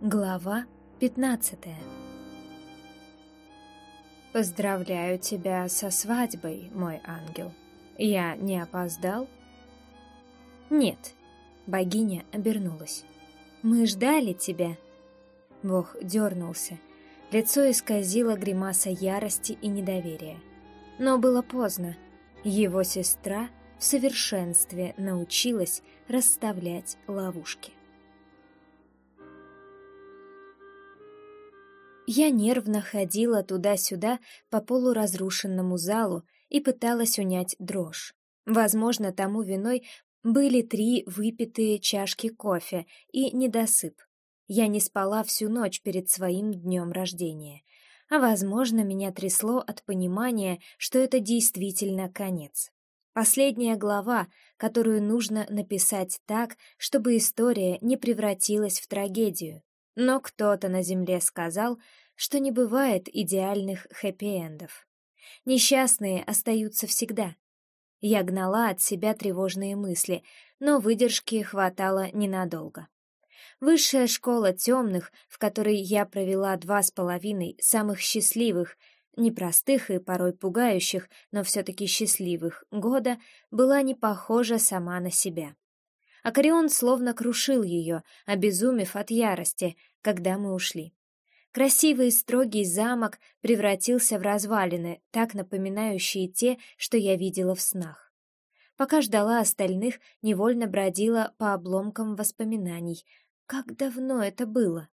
Глава 15 Поздравляю тебя со свадьбой, мой ангел. Я не опоздал? Нет. Богиня обернулась. Мы ждали тебя. Бог дернулся. Лицо исказило гримаса ярости и недоверия. Но было поздно. Его сестра в совершенстве научилась расставлять ловушки. Я нервно ходила туда-сюда по полуразрушенному залу и пыталась унять дрожь. Возможно, тому виной были три выпитые чашки кофе и недосып. Я не спала всю ночь перед своим днем рождения. А, возможно, меня трясло от понимания, что это действительно конец. Последняя глава, которую нужно написать так, чтобы история не превратилась в трагедию. Но кто-то на земле сказал, что не бывает идеальных хэппи-эндов. Несчастные остаются всегда. Я гнала от себя тревожные мысли, но выдержки хватало ненадолго. Высшая школа темных, в которой я провела два с половиной самых счастливых, непростых и порой пугающих, но все-таки счастливых года, была не похожа сама на себя. Акарион словно крушил ее, обезумев от ярости, когда мы ушли. Красивый и строгий замок превратился в развалины, так напоминающие те, что я видела в снах. Пока ждала остальных, невольно бродила по обломкам воспоминаний. Как давно это было?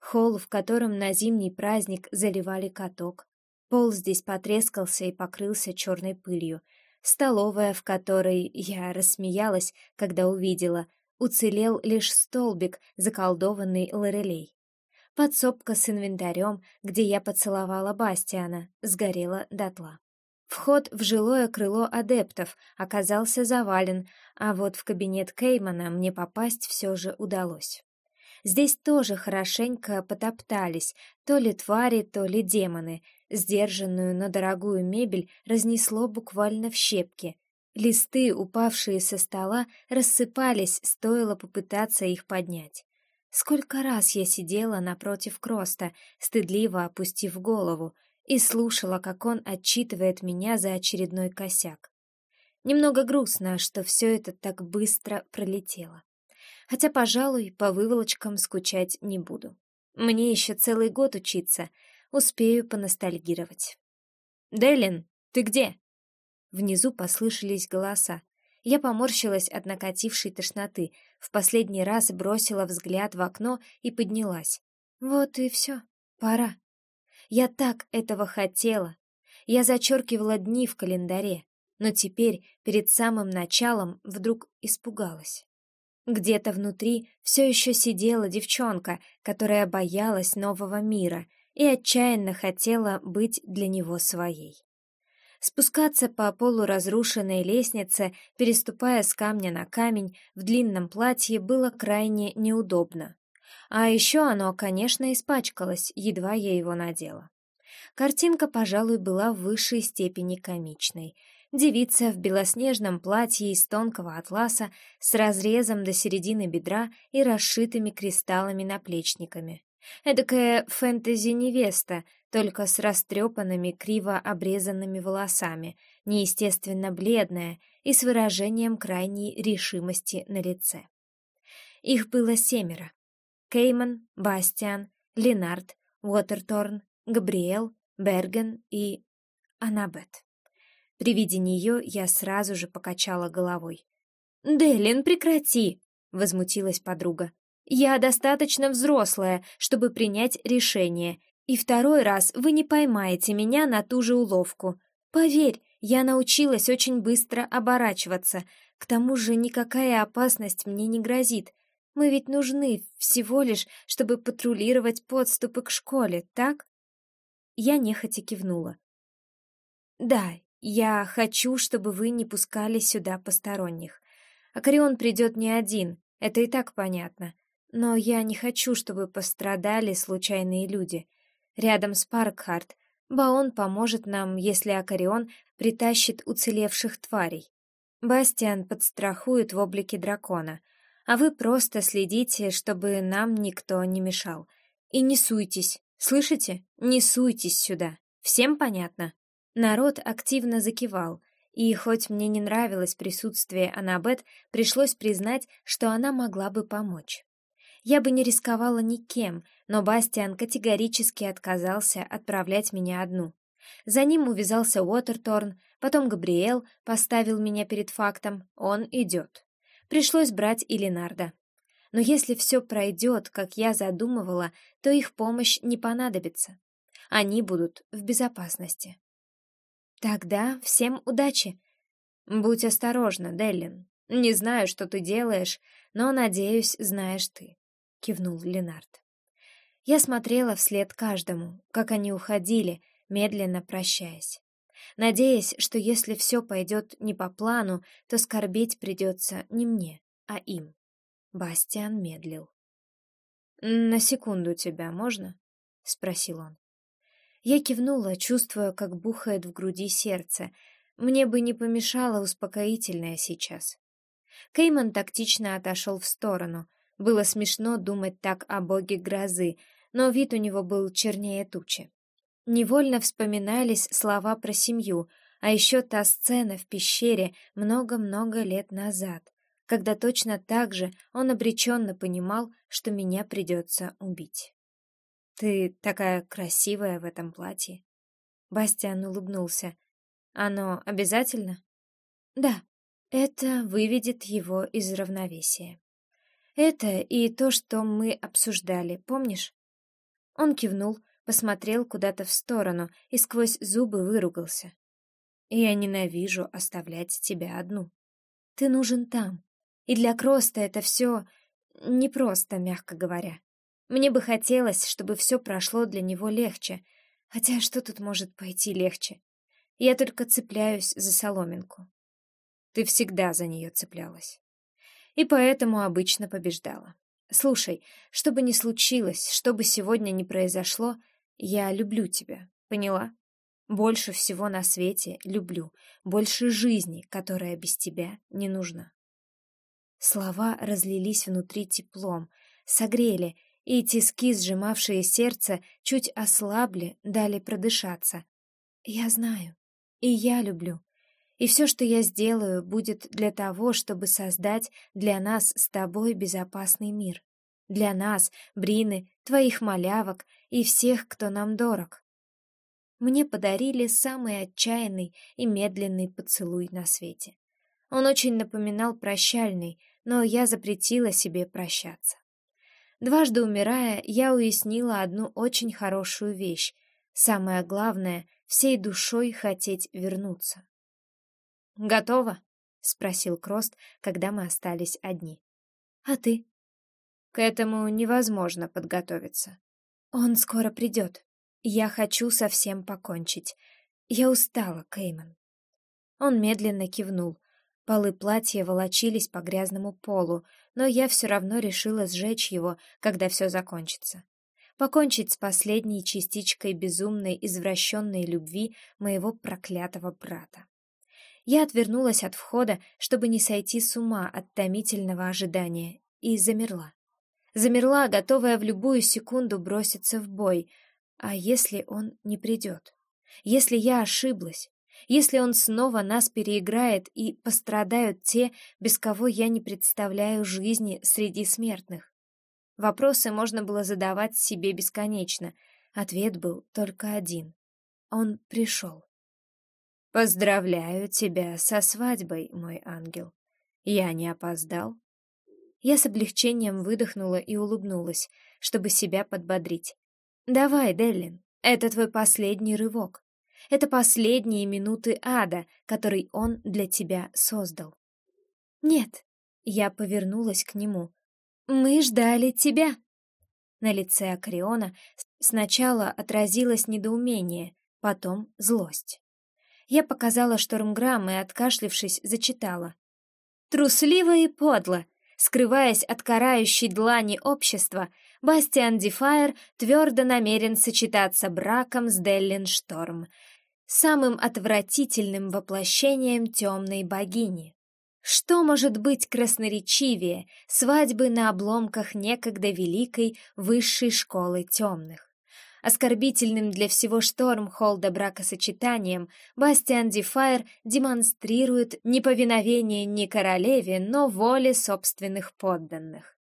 Холл, в котором на зимний праздник заливали каток. Пол здесь потрескался и покрылся черной пылью. Столовая, в которой я рассмеялась, когда увидела, уцелел лишь столбик, заколдованный Лорелей. Подсобка с инвентарем, где я поцеловала Бастиана, сгорела дотла. Вход в жилое крыло адептов оказался завален, а вот в кабинет Кеймана мне попасть все же удалось. Здесь тоже хорошенько потоптались, то ли твари, то ли демоны. Сдержанную, но дорогую мебель разнесло буквально в щепки. Листы, упавшие со стола, рассыпались, стоило попытаться их поднять. Сколько раз я сидела напротив Кроста, стыдливо опустив голову, и слушала, как он отчитывает меня за очередной косяк. Немного грустно, что все это так быстро пролетело. Хотя, пожалуй, по выволочкам скучать не буду. Мне еще целый год учиться, успею поностальгировать. «Делин, ты где?» Внизу послышались голоса. Я поморщилась от накатившей тошноты, в последний раз бросила взгляд в окно и поднялась. Вот и все, пора. Я так этого хотела. Я зачеркивала дни в календаре, но теперь, перед самым началом, вдруг испугалась. Где-то внутри все еще сидела девчонка, которая боялась нового мира и отчаянно хотела быть для него своей. Спускаться по полуразрушенной лестнице, переступая с камня на камень, в длинном платье было крайне неудобно. А еще оно, конечно, испачкалось, едва я его надела. Картинка, пожалуй, была в высшей степени комичной. Девица в белоснежном платье из тонкого атласа с разрезом до середины бедра и расшитыми кристаллами-наплечниками. Эдакая фэнтези-невеста, только с растрепанными, криво обрезанными волосами, неестественно бледная и с выражением крайней решимости на лице. Их было семеро. Кейман, Бастиан, Ленард, Уотерторн, Габриэл, Берген и Анабет. При виде нее я сразу же покачала головой. «Делин, прекрати!» — возмутилась подруга. «Я достаточно взрослая, чтобы принять решение, и второй раз вы не поймаете меня на ту же уловку. Поверь, я научилась очень быстро оборачиваться. К тому же никакая опасность мне не грозит. Мы ведь нужны всего лишь, чтобы патрулировать подступы к школе, так? Я нехотя кивнула. Да, я хочу, чтобы вы не пускали сюда посторонних. Акарион придет не один, это и так понятно. Но я не хочу, чтобы пострадали случайные люди. Рядом с Паркхарт Баон поможет нам, если Акарион притащит уцелевших тварей. Бастиан подстрахует в облике дракона, А вы просто следите, чтобы нам никто не мешал. И не суйтесь, слышите? Не суйтесь сюда. Всем понятно?» Народ активно закивал, и хоть мне не нравилось присутствие Анабет, пришлось признать, что она могла бы помочь. Я бы не рисковала никем, но Бастиан категорически отказался отправлять меня одну. За ним увязался Уотерторн, потом Габриэл поставил меня перед фактом «он идет». Пришлось брать и Ленарда. Но если все пройдет, как я задумывала, то их помощь не понадобится. Они будут в безопасности. Тогда всем удачи. Будь осторожна, Деллин. Не знаю, что ты делаешь, но, надеюсь, знаешь ты, кивнул Ленард. Я смотрела вслед каждому, как они уходили, медленно прощаясь. Надеясь, что если все пойдет не по плану, то скорбеть придется не мне, а им. Бастиан медлил. «На секунду тебя можно?» — спросил он. Я кивнула, чувствуя, как бухает в груди сердце. Мне бы не помешало успокоительное сейчас. Кейман тактично отошел в сторону. Было смешно думать так о боге грозы, но вид у него был чернее тучи. Невольно вспоминались слова про семью, а еще та сцена в пещере много-много лет назад, когда точно так же он обреченно понимал, что меня придется убить. «Ты такая красивая в этом платье». Бастиан улыбнулся. «Оно обязательно?» «Да, это выведет его из равновесия. Это и то, что мы обсуждали, помнишь?» Он кивнул, посмотрел куда-то в сторону и сквозь зубы выругался. «Я ненавижу оставлять тебя одну. Ты нужен там. И для Кроста это все непросто, мягко говоря. Мне бы хотелось, чтобы все прошло для него легче. Хотя что тут может пойти легче? Я только цепляюсь за соломинку. Ты всегда за нее цеплялась. И поэтому обычно побеждала. Слушай, что бы ни случилось, что бы сегодня ни произошло, я люблю тебя, поняла? Больше всего на свете люблю, больше жизни, которая без тебя не нужна. Слова разлились внутри теплом, согрели, и тиски, сжимавшие сердце, чуть ослабли, дали продышаться. Я знаю, и я люблю. И все, что я сделаю, будет для того, чтобы создать для нас с тобой безопасный мир. Для нас, Брины, твоих малявок и всех, кто нам дорог. Мне подарили самый отчаянный и медленный поцелуй на свете. Он очень напоминал прощальный, но я запретила себе прощаться. Дважды умирая, я уяснила одну очень хорошую вещь. Самое главное — всей душой хотеть вернуться. «Готово?» — спросил Крост, когда мы остались одни. «А ты?» «К этому невозможно подготовиться. Он скоро придет. Я хочу совсем покончить. Я устала, Кейман». Он медленно кивнул, Полы платья волочились по грязному полу, но я все равно решила сжечь его, когда все закончится. Покончить с последней частичкой безумной, извращенной любви моего проклятого брата. Я отвернулась от входа, чтобы не сойти с ума от томительного ожидания, и замерла. Замерла, готовая в любую секунду броситься в бой. А если он не придет? Если я ошиблась? Если он снова нас переиграет и пострадают те, без кого я не представляю жизни среди смертных. Вопросы можно было задавать себе бесконечно. Ответ был только один. Он пришел. «Поздравляю тебя со свадьбой, мой ангел. Я не опоздал?» Я с облегчением выдохнула и улыбнулась, чтобы себя подбодрить. «Давай, Деллин, это твой последний рывок. Это последние минуты ада, который он для тебя создал. Нет, я повернулась к нему. Мы ждали тебя. На лице Акриона сначала отразилось недоумение, потом злость. Я показала штормграмм и, откашлившись, зачитала. Трусливо и подло, скрываясь от карающей длани общества, Бастиан Дифайр твердо намерен сочетаться браком с Деллин Шторм, самым отвратительным воплощением темной богини. Что может быть красноречивее свадьбы на обломках некогда великой высшей школы темных? Оскорбительным для всего Штормхолда бракосочетанием Бастиан Дифайр демонстрирует неповиновение не королеве, но воле собственных подданных.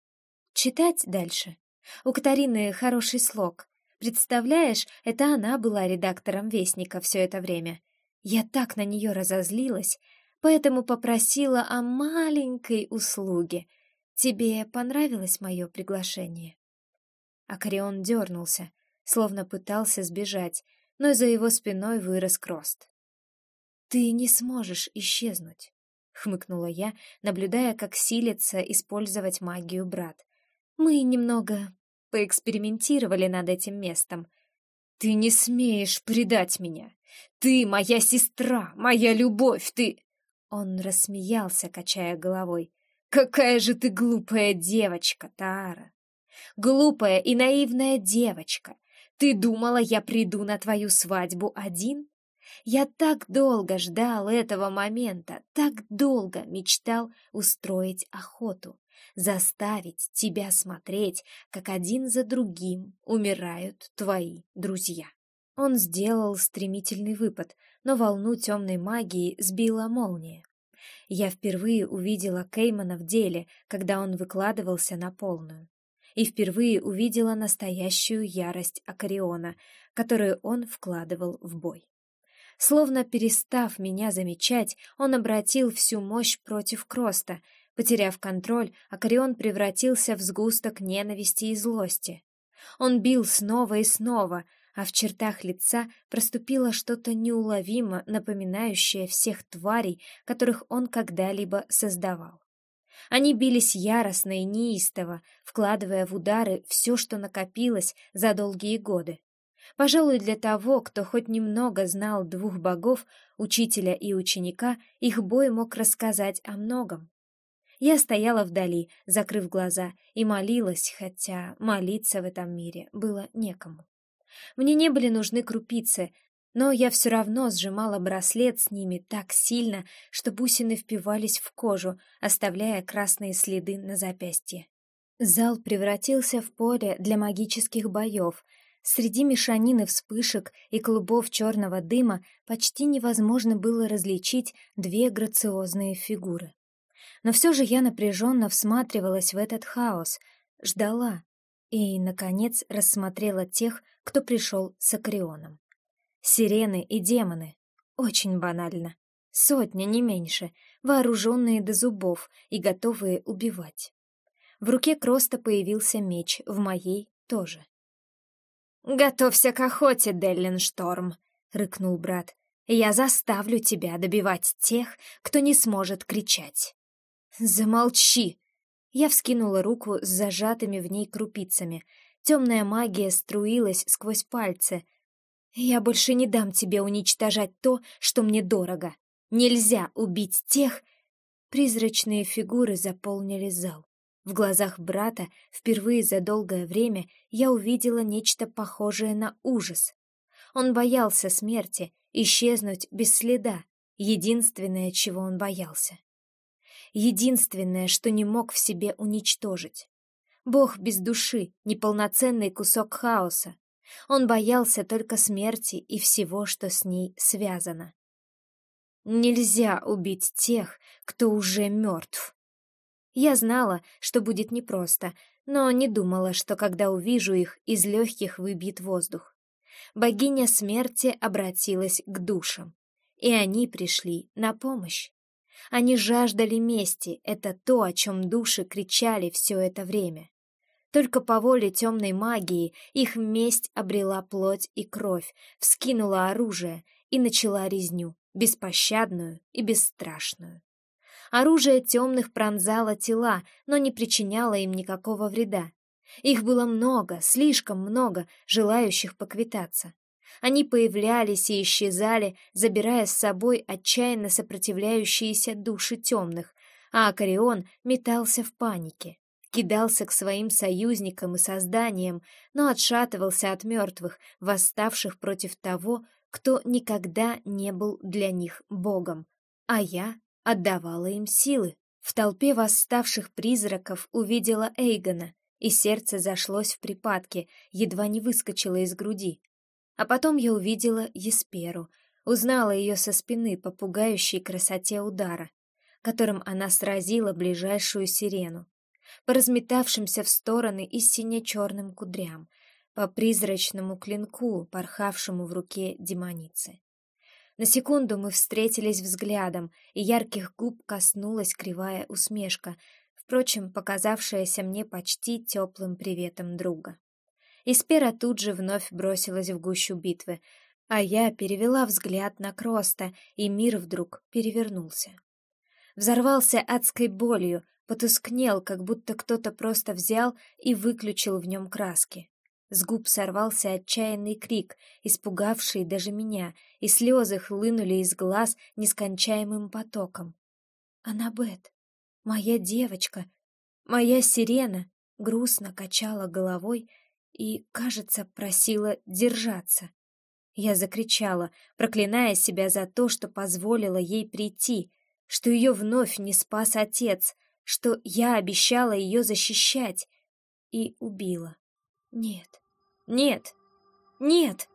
Читать дальше. У Катарины хороший слог. Представляешь, это она была редактором Вестника все это время. Я так на нее разозлилась, поэтому попросила о маленькой услуге. Тебе понравилось мое приглашение?» Акарион дернулся, словно пытался сбежать, но за его спиной вырос Крост. «Ты не сможешь исчезнуть», — хмыкнула я, наблюдая, как силится использовать магию брат. «Мы немного поэкспериментировали над этим местом. Ты не смеешь предать меня. Ты моя сестра, моя любовь, ты...» Он рассмеялся, качая головой. «Какая же ты глупая девочка, Тара! Глупая и наивная девочка! Ты думала, я приду на твою свадьбу один? Я так долго ждал этого момента, так долго мечтал устроить охоту, заставить тебя смотреть, как один за другим умирают твои друзья». Он сделал стремительный выпад, но волну темной магии сбила молния. Я впервые увидела Кеймана в деле, когда он выкладывался на полную. И впервые увидела настоящую ярость Акариона, которую он вкладывал в бой. Словно перестав меня замечать, он обратил всю мощь против Кроста. Потеряв контроль, Акарион превратился в сгусток ненависти и злости. Он бил снова и снова, а в чертах лица проступило что-то неуловимо напоминающее всех тварей, которых он когда-либо создавал. Они бились яростно и неистово, вкладывая в удары все, что накопилось за долгие годы. Пожалуй, для того, кто хоть немного знал двух богов, учителя и ученика, их бой мог рассказать о многом. Я стояла вдали, закрыв глаза, и молилась, хотя молиться в этом мире было некому. Мне не были нужны крупицы, но я все равно сжимала браслет с ними так сильно, что бусины впивались в кожу, оставляя красные следы на запястье. Зал превратился в поле для магических боев. Среди мешанины вспышек и клубов черного дыма почти невозможно было различить две грациозные фигуры. Но все же я напряженно всматривалась в этот хаос, ждала и, наконец, рассмотрела тех, кто пришел с Акрионом. Сирены и демоны. Очень банально. Сотня, не меньше, вооруженные до зубов и готовые убивать. В руке Кроста появился меч, в моей тоже. «Готовься к охоте, Деллиншторм!» — рыкнул брат. «Я заставлю тебя добивать тех, кто не сможет кричать». «Замолчи!» Я вскинула руку с зажатыми в ней крупицами, Темная магия струилась сквозь пальцы. «Я больше не дам тебе уничтожать то, что мне дорого. Нельзя убить тех...» Призрачные фигуры заполнили зал. В глазах брата впервые за долгое время я увидела нечто похожее на ужас. Он боялся смерти, исчезнуть без следа, единственное, чего он боялся. Единственное, что не мог в себе уничтожить. Бог без души, неполноценный кусок хаоса. Он боялся только смерти и всего, что с ней связано. Нельзя убить тех, кто уже мертв. Я знала, что будет непросто, но не думала, что когда увижу их, из легких выбьет воздух. Богиня смерти обратилась к душам, и они пришли на помощь. Они жаждали мести, это то, о чем души кричали все это время. Только по воле темной магии их месть обрела плоть и кровь, вскинула оружие и начала резню, беспощадную и бесстрашную. Оружие темных пронзало тела, но не причиняло им никакого вреда. Их было много, слишком много, желающих поквитаться. Они появлялись и исчезали, забирая с собой отчаянно сопротивляющиеся души темных, а Акарион метался в панике, кидался к своим союзникам и созданиям, но отшатывался от мертвых, восставших против того, кто никогда не был для них богом, а я отдавала им силы. В толпе восставших призраков увидела Эйгона, и сердце зашлось в припадке, едва не выскочило из груди. А потом я увидела Есперу, узнала ее со спины по пугающей красоте удара, которым она сразила ближайшую сирену, по разметавшимся в стороны и сине-черным кудрям, по призрачному клинку, порхавшему в руке демоницы. На секунду мы встретились взглядом, и ярких губ коснулась кривая усмешка, впрочем, показавшаяся мне почти теплым приветом друга. Испера тут же вновь бросилась в гущу битвы, а я перевела взгляд на Кроста, и мир вдруг перевернулся. Взорвался адской болью, потускнел, как будто кто-то просто взял и выключил в нем краски. С губ сорвался отчаянный крик, испугавший даже меня, и слезы хлынули из глаз нескончаемым потоком. «Аннабет, моя девочка, моя сирена!» грустно качала головой и, кажется, просила держаться. Я закричала, проклиная себя за то, что позволила ей прийти, что ее вновь не спас отец, что я обещала ее защищать, и убила. Нет, нет, нет.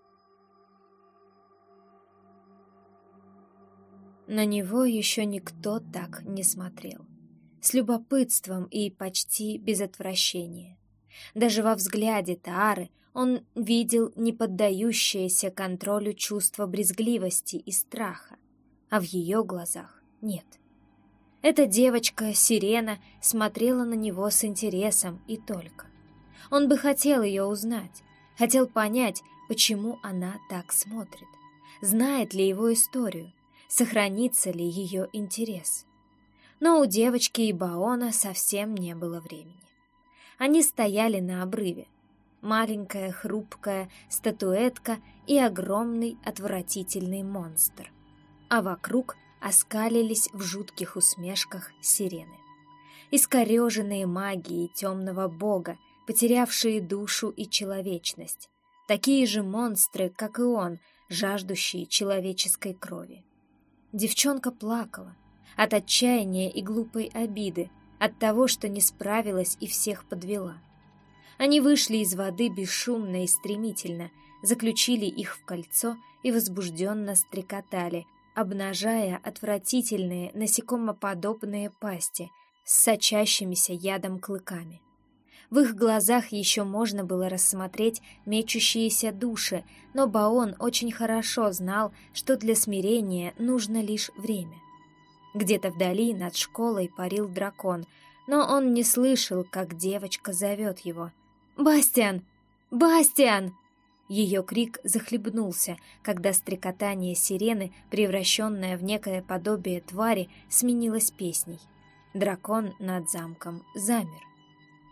На него еще никто так не смотрел. С любопытством и почти без отвращения. Даже во взгляде Таары он видел неподдающееся контролю чувство брезгливости и страха, а в ее глазах нет. Эта девочка, Сирена, смотрела на него с интересом и только. Он бы хотел ее узнать, хотел понять, почему она так смотрит, знает ли его историю, сохранится ли ее интерес. Но у девочки и Баона совсем не было времени. Они стояли на обрыве. Маленькая хрупкая статуэтка и огромный отвратительный монстр. А вокруг оскалились в жутких усмешках сирены. Искореженные магией темного бога, потерявшие душу и человечность, такие же монстры, как и он, жаждущие человеческой крови. Девчонка плакала от отчаяния и глупой обиды, от того, что не справилась и всех подвела. Они вышли из воды бесшумно и стремительно, заключили их в кольцо и возбужденно стрекотали, обнажая отвратительные насекомоподобные пасти с сочащимися ядом клыками. В их глазах еще можно было рассмотреть мечущиеся души, но Баон очень хорошо знал, что для смирения нужно лишь время. Где-то вдали над школой парил дракон, но он не слышал, как девочка зовет его. «Бастиан! Бастиан!» Ее крик захлебнулся, когда стрекотание сирены, превращенное в некое подобие твари, сменилось песней. Дракон над замком замер.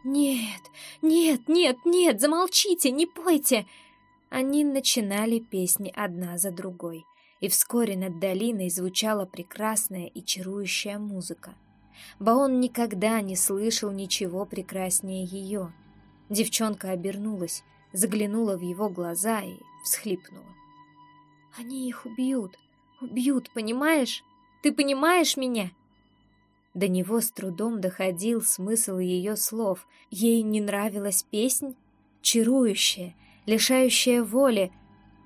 «Нет, нет, нет, нет, замолчите, не пойте!» Они начинали песни одна за другой, и вскоре над долиной звучала прекрасная и чарующая музыка. Баон никогда не слышал ничего прекраснее ее. Девчонка обернулась, заглянула в его глаза и всхлипнула. «Они их убьют, убьют, понимаешь? Ты понимаешь меня?» До него с трудом доходил смысл ее слов. Ей не нравилась песнь, чарующая, лишающая воли.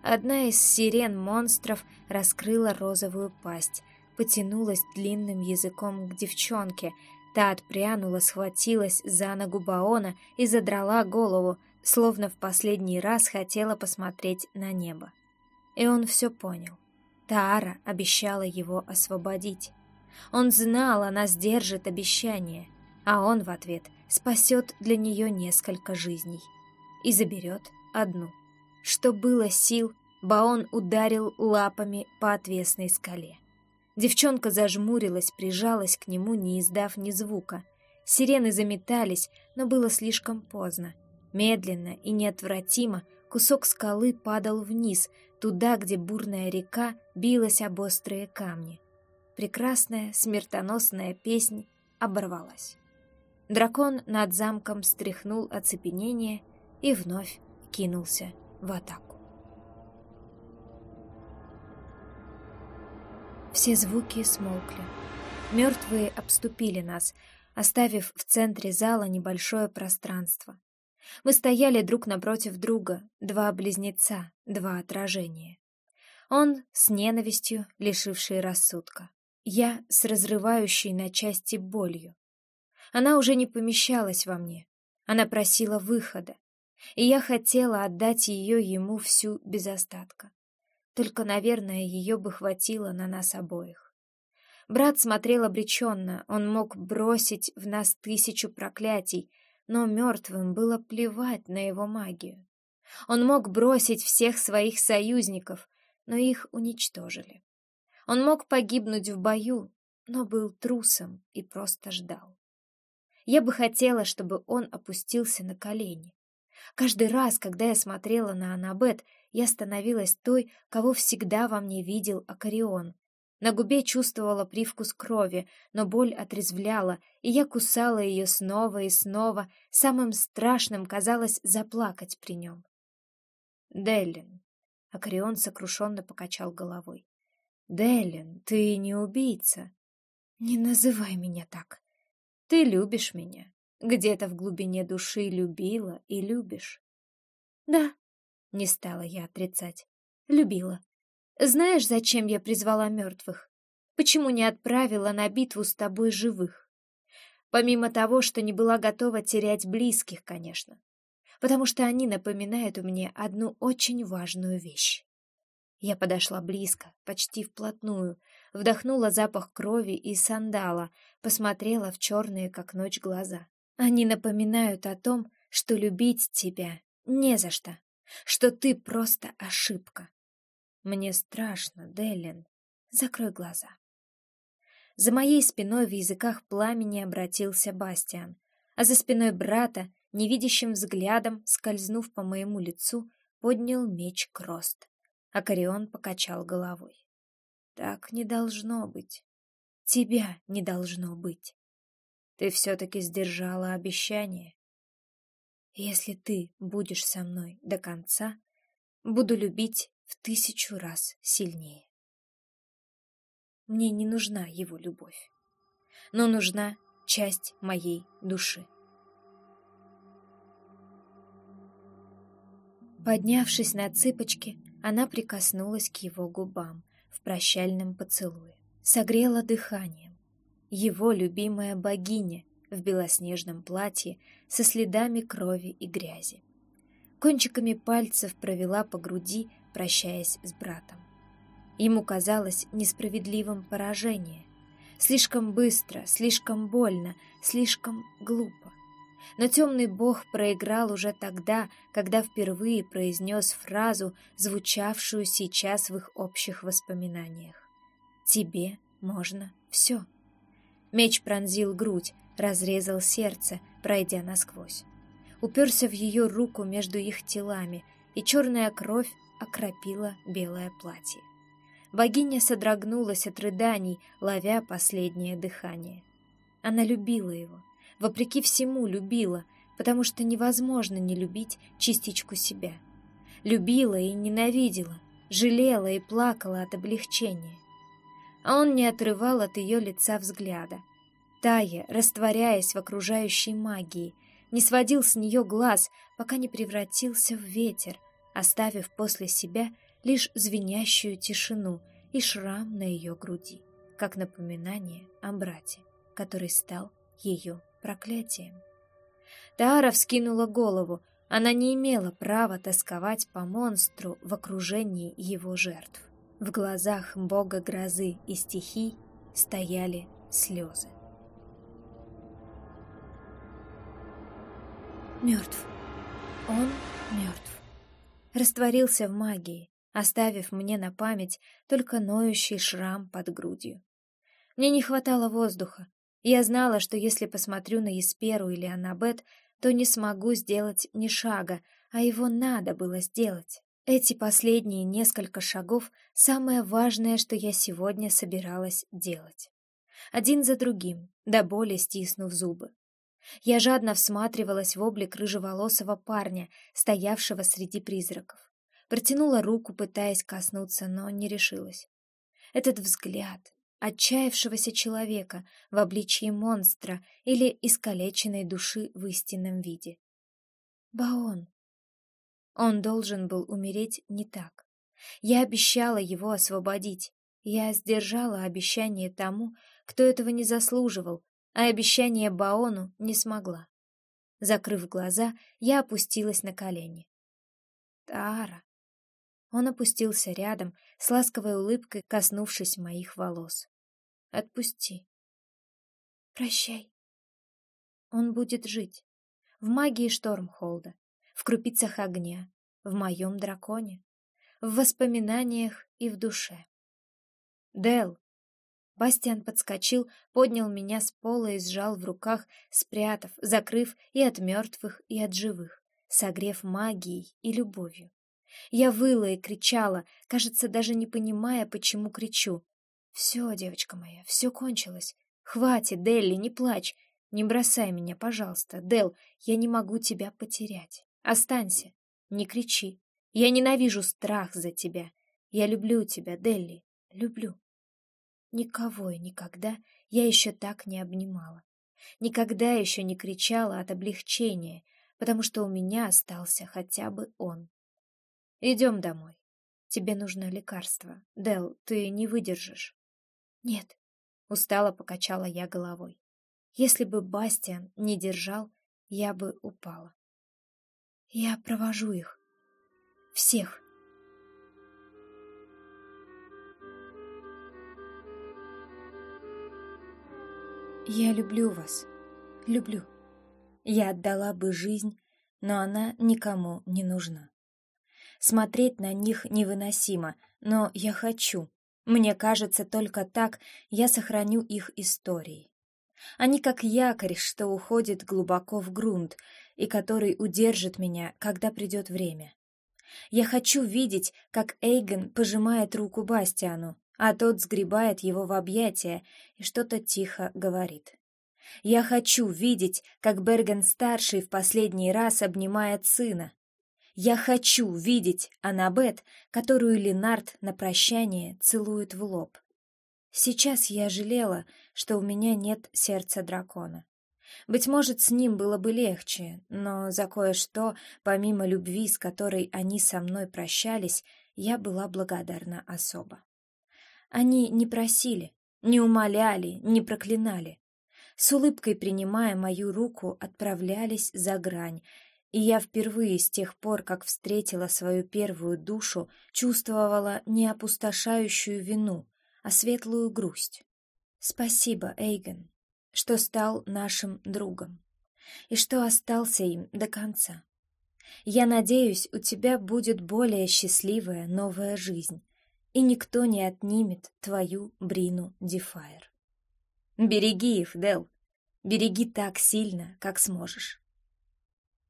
Одна из сирен монстров раскрыла розовую пасть, потянулась длинным языком к девчонке. Та отпрянула, схватилась за ногу Баона и задрала голову, словно в последний раз хотела посмотреть на небо. И он все понял. Таара обещала его освободить. Он знал, она сдержит обещание, а он в ответ спасет для нее несколько жизней и заберет одну. Что было сил, Баон ударил лапами по отвесной скале. Девчонка зажмурилась, прижалась к нему, не издав ни звука. Сирены заметались, но было слишком поздно. Медленно и неотвратимо кусок скалы падал вниз, туда, где бурная река билась об острые камни прекрасная смертоносная песнь оборвалась. Дракон над замком стряхнул оцепенение и вновь кинулся в атаку. Все звуки смолкли. Мертвые обступили нас, оставив в центре зала небольшое пространство. Мы стояли друг напротив друга, два близнеца, два отражения. Он с ненавистью, лишивший рассудка. Я с разрывающей на части болью. Она уже не помещалась во мне. Она просила выхода, и я хотела отдать ее ему всю без остатка. Только, наверное, ее бы хватило на нас обоих. Брат смотрел обреченно, он мог бросить в нас тысячу проклятий, но мертвым было плевать на его магию. Он мог бросить всех своих союзников, но их уничтожили. Он мог погибнуть в бою, но был трусом и просто ждал. Я бы хотела, чтобы он опустился на колени. Каждый раз, когда я смотрела на Анабет, я становилась той, кого всегда во мне видел Акарион, на губе чувствовала привкус крови, но боль отрезвляла, и я кусала ее снова и снова. Самым страшным казалось заплакать при нем. «Деллин», — Акрион сокрушенно покачал головой. «Деллин, ты не убийца». «Не называй меня так. Ты любишь меня. Где-то в глубине души любила и любишь». «Да», — не стала я отрицать. «Любила. Знаешь, зачем я призвала мертвых? Почему не отправила на битву с тобой живых? Помимо того, что не была готова терять близких, конечно. Потому что они напоминают мне одну очень важную вещь. Я подошла близко, почти вплотную, вдохнула запах крови и сандала, посмотрела в черные, как ночь, глаза. Они напоминают о том, что любить тебя не за что, что ты просто ошибка. Мне страшно, Деллин. Закрой глаза. За моей спиной в языках пламени обратился Бастиан, а за спиной брата, невидящим взглядом, скользнув по моему лицу, поднял меч Крост. Акарион покачал головой. Так не должно быть. Тебя не должно быть. Ты все-таки сдержала обещание. Если ты будешь со мной до конца, буду любить в тысячу раз сильнее. Мне не нужна его любовь, но нужна часть моей души. Поднявшись на цыпочки, она прикоснулась к его губам в прощальном поцелуе, согрела дыханием. Его любимая богиня в белоснежном платье со следами крови и грязи. Кончиками пальцев провела по груди прощаясь с братом. Ему казалось несправедливым поражение. Слишком быстро, слишком больно, слишком глупо. Но темный бог проиграл уже тогда, когда впервые произнес фразу, звучавшую сейчас в их общих воспоминаниях. «Тебе можно все». Меч пронзил грудь, разрезал сердце, пройдя насквозь. Уперся в ее руку между их телами, и черная кровь окропило белое платье. Богиня содрогнулась от рыданий, ловя последнее дыхание. Она любила его, вопреки всему любила, потому что невозможно не любить частичку себя. Любила и ненавидела, жалела и плакала от облегчения. А он не отрывал от ее лица взгляда. Тая, растворяясь в окружающей магии, не сводил с нее глаз, пока не превратился в ветер, оставив после себя лишь звенящую тишину и шрам на ее груди, как напоминание о брате, который стал ее проклятием. Таара вскинула голову, она не имела права тосковать по монстру в окружении его жертв. В глазах бога грозы и стихий стояли слезы. Мертв. Он мертв растворился в магии, оставив мне на память только ноющий шрам под грудью. Мне не хватало воздуха. Я знала, что если посмотрю на Есперу или Анабет, то не смогу сделать ни шага, а его надо было сделать. Эти последние несколько шагов — самое важное, что я сегодня собиралась делать. Один за другим, до боли стиснув зубы. Я жадно всматривалась в облик рыжеволосого парня, стоявшего среди призраков. Протянула руку, пытаясь коснуться, но не решилась. Этот взгляд, отчаявшегося человека в обличье монстра или искалеченной души в истинном виде. Баон. Он должен был умереть не так. Я обещала его освободить. Я сдержала обещание тому, кто этого не заслуживал, а обещание Баону не смогла. Закрыв глаза, я опустилась на колени. Тара. Он опустился рядом, с ласковой улыбкой коснувшись моих волос. Отпусти. Прощай. Он будет жить. В магии Штормхолда, в крупицах огня, в моем драконе, в воспоминаниях и в душе. Дел. Бастиан подскочил, поднял меня с пола и сжал в руках, спрятав, закрыв и от мертвых, и от живых, согрев магией и любовью. Я выла и кричала, кажется, даже не понимая, почему кричу. «Все, девочка моя, все кончилось. Хватит, Делли, не плачь. Не бросай меня, пожалуйста. Дел, я не могу тебя потерять. Останься. Не кричи. Я ненавижу страх за тебя. Я люблю тебя, Делли. Люблю. Никого и никогда я еще так не обнимала. Никогда еще не кричала от облегчения, потому что у меня остался хотя бы он. Идем домой. Тебе нужно лекарство. Дел, ты не выдержишь. Нет, устало покачала я головой. Если бы Бастиан не держал, я бы упала. Я провожу их. Всех. Я люблю вас. Люблю. Я отдала бы жизнь, но она никому не нужна. Смотреть на них невыносимо, но я хочу. Мне кажется, только так я сохраню их истории. Они как якорь, что уходит глубоко в грунт и который удержит меня, когда придет время. Я хочу видеть, как Эйген пожимает руку Бастиану, а тот сгребает его в объятия и что-то тихо говорит. Я хочу видеть, как Берген-старший в последний раз обнимает сына. Я хочу видеть Анабет, которую Ленард на прощание целует в лоб. Сейчас я жалела, что у меня нет сердца дракона. Быть может, с ним было бы легче, но за кое-что, помимо любви, с которой они со мной прощались, я была благодарна особо. Они не просили, не умоляли, не проклинали. С улыбкой принимая мою руку, отправлялись за грань, и я впервые с тех пор, как встретила свою первую душу, чувствовала не опустошающую вину, а светлую грусть. Спасибо, Эйген, что стал нашим другом и что остался им до конца. Я надеюсь, у тебя будет более счастливая новая жизнь, и никто не отнимет твою Брину Дефайр. Береги их, Дел. Береги так сильно, как сможешь.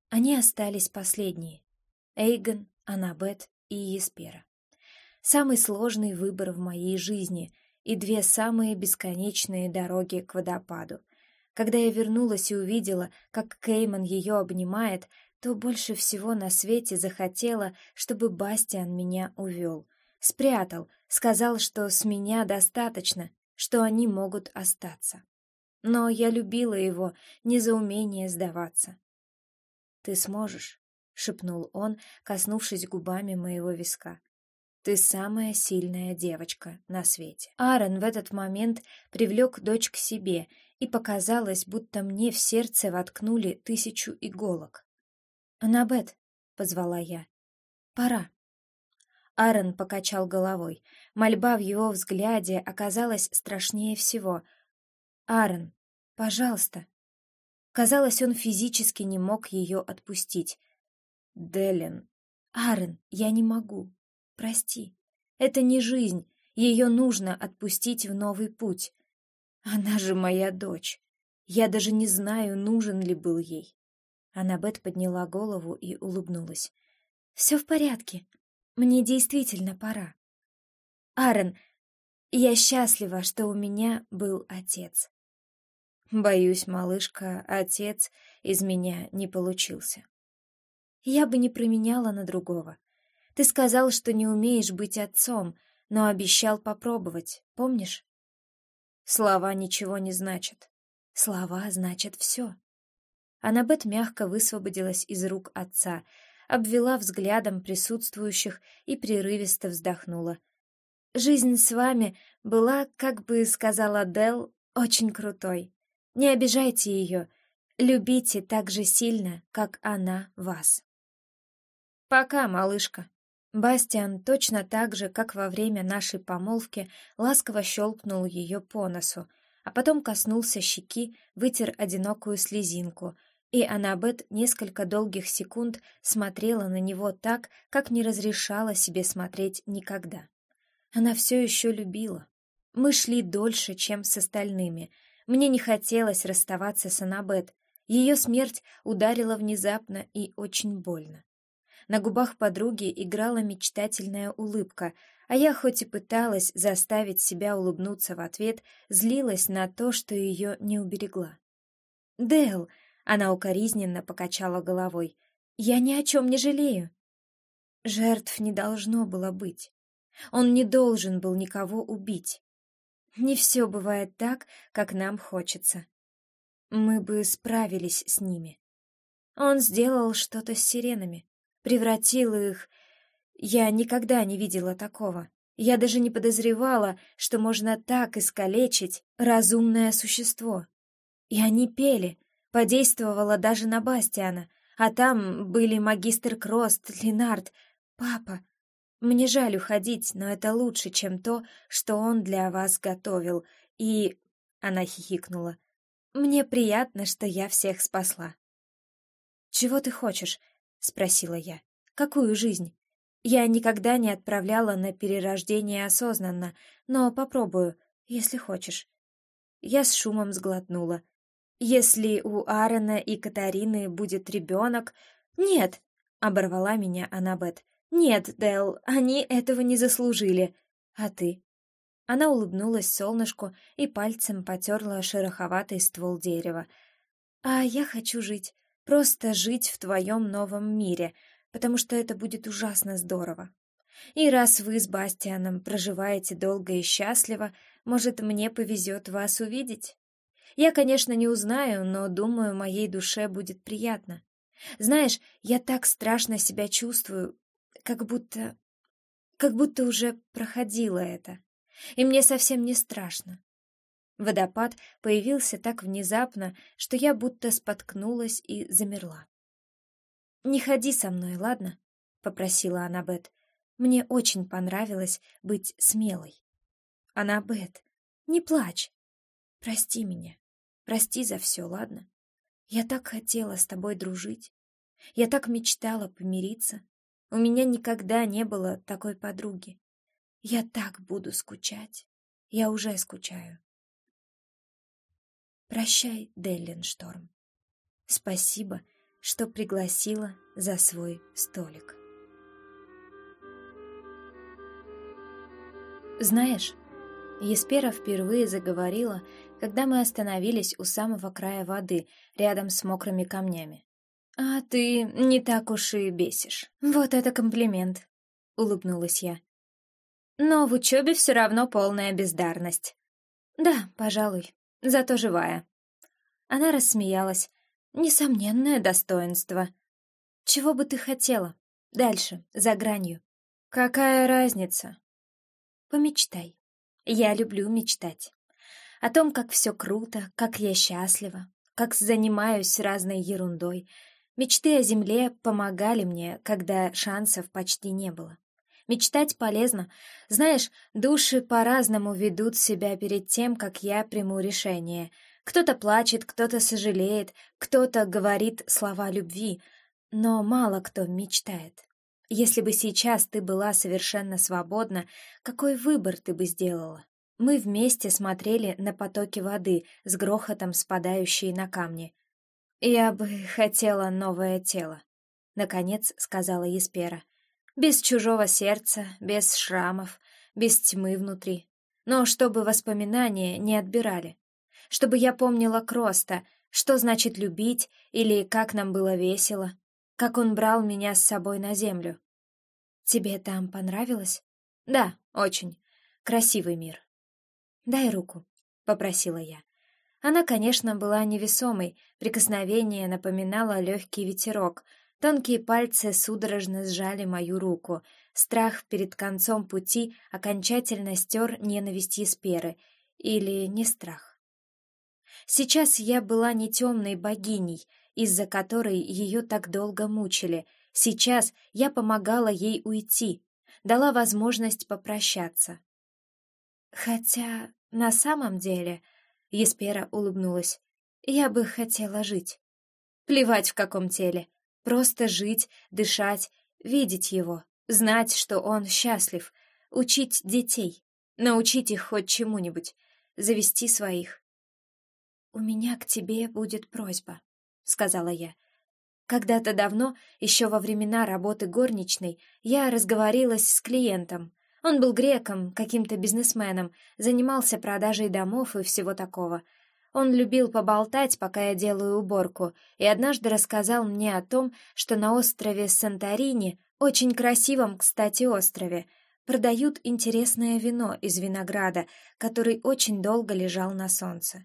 Они остались последние. Эйгон, Анабет и Еспера. Самый сложный выбор в моей жизни и две самые бесконечные дороги к водопаду. Когда я вернулась и увидела, как Кейман ее обнимает, то больше всего на свете захотела, чтобы Бастиан меня увел — Спрятал, сказал, что с меня достаточно, что они могут остаться. Но я любила его не за умение сдаваться. «Ты сможешь», — шепнул он, коснувшись губами моего виска. «Ты самая сильная девочка на свете». Аарон в этот момент привлек дочь к себе, и показалось, будто мне в сердце воткнули тысячу иголок. «Анабет», — позвала я, — «пора». Аарон покачал головой. Мольба в его взгляде оказалась страшнее всего. «Аарон, пожалуйста». Казалось, он физически не мог ее отпустить. «Делин». «Аарон, я не могу. Прости. Это не жизнь. Ее нужно отпустить в новый путь. Она же моя дочь. Я даже не знаю, нужен ли был ей». Аннабет подняла голову и улыбнулась. «Все в порядке. Мне действительно пора. Аарон, я счастлива, что у меня был отец. Боюсь, малышка, отец из меня не получился. Я бы не променяла на другого. Ты сказал, что не умеешь быть отцом, но обещал попробовать, помнишь? Слова ничего не значат. Слова значат все. Аннабет мягко высвободилась из рук отца, обвела взглядом присутствующих и прерывисто вздохнула. «Жизнь с вами была, как бы сказала Дел, очень крутой. Не обижайте ее, любите так же сильно, как она вас». «Пока, малышка». Бастиан точно так же, как во время нашей помолвки, ласково щелкнул ее по носу, а потом коснулся щеки, вытер одинокую слезинку — и Аннабет несколько долгих секунд смотрела на него так, как не разрешала себе смотреть никогда. Она все еще любила. Мы шли дольше, чем с остальными. Мне не хотелось расставаться с Аннабет. Ее смерть ударила внезапно и очень больно. На губах подруги играла мечтательная улыбка, а я хоть и пыталась заставить себя улыбнуться в ответ, злилась на то, что ее не уберегла. «Дэл!» Она укоризненно покачала головой. «Я ни о чем не жалею». Жертв не должно было быть. Он не должен был никого убить. Не все бывает так, как нам хочется. Мы бы справились с ними. Он сделал что-то с сиренами, превратил их... Я никогда не видела такого. Я даже не подозревала, что можно так искалечить разумное существо. И они пели, подействовала даже на Бастиана, а там были магистр Крост, Ленард, папа. Мне жаль уходить, но это лучше, чем то, что он для вас готовил, и...» Она хихикнула. «Мне приятно, что я всех спасла». «Чего ты хочешь?» — спросила я. «Какую жизнь?» Я никогда не отправляла на перерождение осознанно, но попробую, если хочешь. Я с шумом сглотнула. Если у Аарона и Катарины будет ребенок... Нет, оборвала меня Аннабет. Нет, Дэл, они этого не заслужили. А ты? Она улыбнулась солнышку и пальцем потерла шероховатый ствол дерева. А я хочу жить, просто жить в твоем новом мире, потому что это будет ужасно здорово. И раз вы с Бастианом проживаете долго и счастливо, может, мне повезет вас увидеть? Я, конечно, не узнаю, но, думаю, моей душе будет приятно. Знаешь, я так страшно себя чувствую, как будто... как будто уже проходила это. И мне совсем не страшно. Водопад появился так внезапно, что я будто споткнулась и замерла. «Не ходи со мной, ладно?» — попросила Аннабет. «Мне очень понравилось быть смелой». «Аннабет, не плачь. Прости меня. Прости за все, ладно? Я так хотела с тобой дружить. Я так мечтала помириться. У меня никогда не было такой подруги. Я так буду скучать. Я уже скучаю. Прощай, Деллиншторм. Спасибо, что пригласила за свой столик. Знаешь, Еспера впервые заговорила, когда мы остановились у самого края воды, рядом с мокрыми камнями. «А ты не так уж и бесишь. Вот это комплимент», — улыбнулась я. «Но в учебе все равно полная бездарность». «Да, пожалуй, зато живая». Она рассмеялась. «Несомненное достоинство. Чего бы ты хотела? Дальше, за гранью». «Какая разница?» «Помечтай». Я люблю мечтать. О том, как все круто, как я счастлива, как занимаюсь разной ерундой. Мечты о земле помогали мне, когда шансов почти не было. Мечтать полезно. Знаешь, души по-разному ведут себя перед тем, как я приму решение. Кто-то плачет, кто-то сожалеет, кто-то говорит слова любви, но мало кто мечтает. Если бы сейчас ты была совершенно свободна, какой выбор ты бы сделала? Мы вместе смотрели на потоки воды с грохотом спадающие на камни. «Я бы хотела новое тело», — наконец сказала Еспера. «Без чужого сердца, без шрамов, без тьмы внутри. Но чтобы воспоминания не отбирали. Чтобы я помнила Кроста, что значит любить или как нам было весело, как он брал меня с собой на землю. Тебе там понравилось? Да, очень. Красивый мир. Дай руку. попросила я. Она, конечно, была невесомой, прикосновение напоминало легкий ветерок, тонкие пальцы судорожно сжали мою руку, страх перед концом пути окончательно стер ненависть Есперы, или не страх. Сейчас я была не темной богиней, из-за которой ее так долго мучили, сейчас я помогала ей уйти, дала возможность попрощаться. Хотя на самом деле Еспера улыбнулась. «Я бы хотела жить. Плевать в каком теле. Просто жить, дышать, видеть его, знать, что он счастлив, учить детей, научить их хоть чему-нибудь, завести своих». «У меня к тебе будет просьба», — сказала я. Когда-то давно, еще во времена работы горничной, я разговорилась с клиентом, он был греком, каким-то бизнесменом, занимался продажей домов и всего такого. Он любил поболтать, пока я делаю уборку, и однажды рассказал мне о том, что на острове Санторини, очень красивом, кстати, острове, продают интересное вино из винограда, который очень долго лежал на солнце.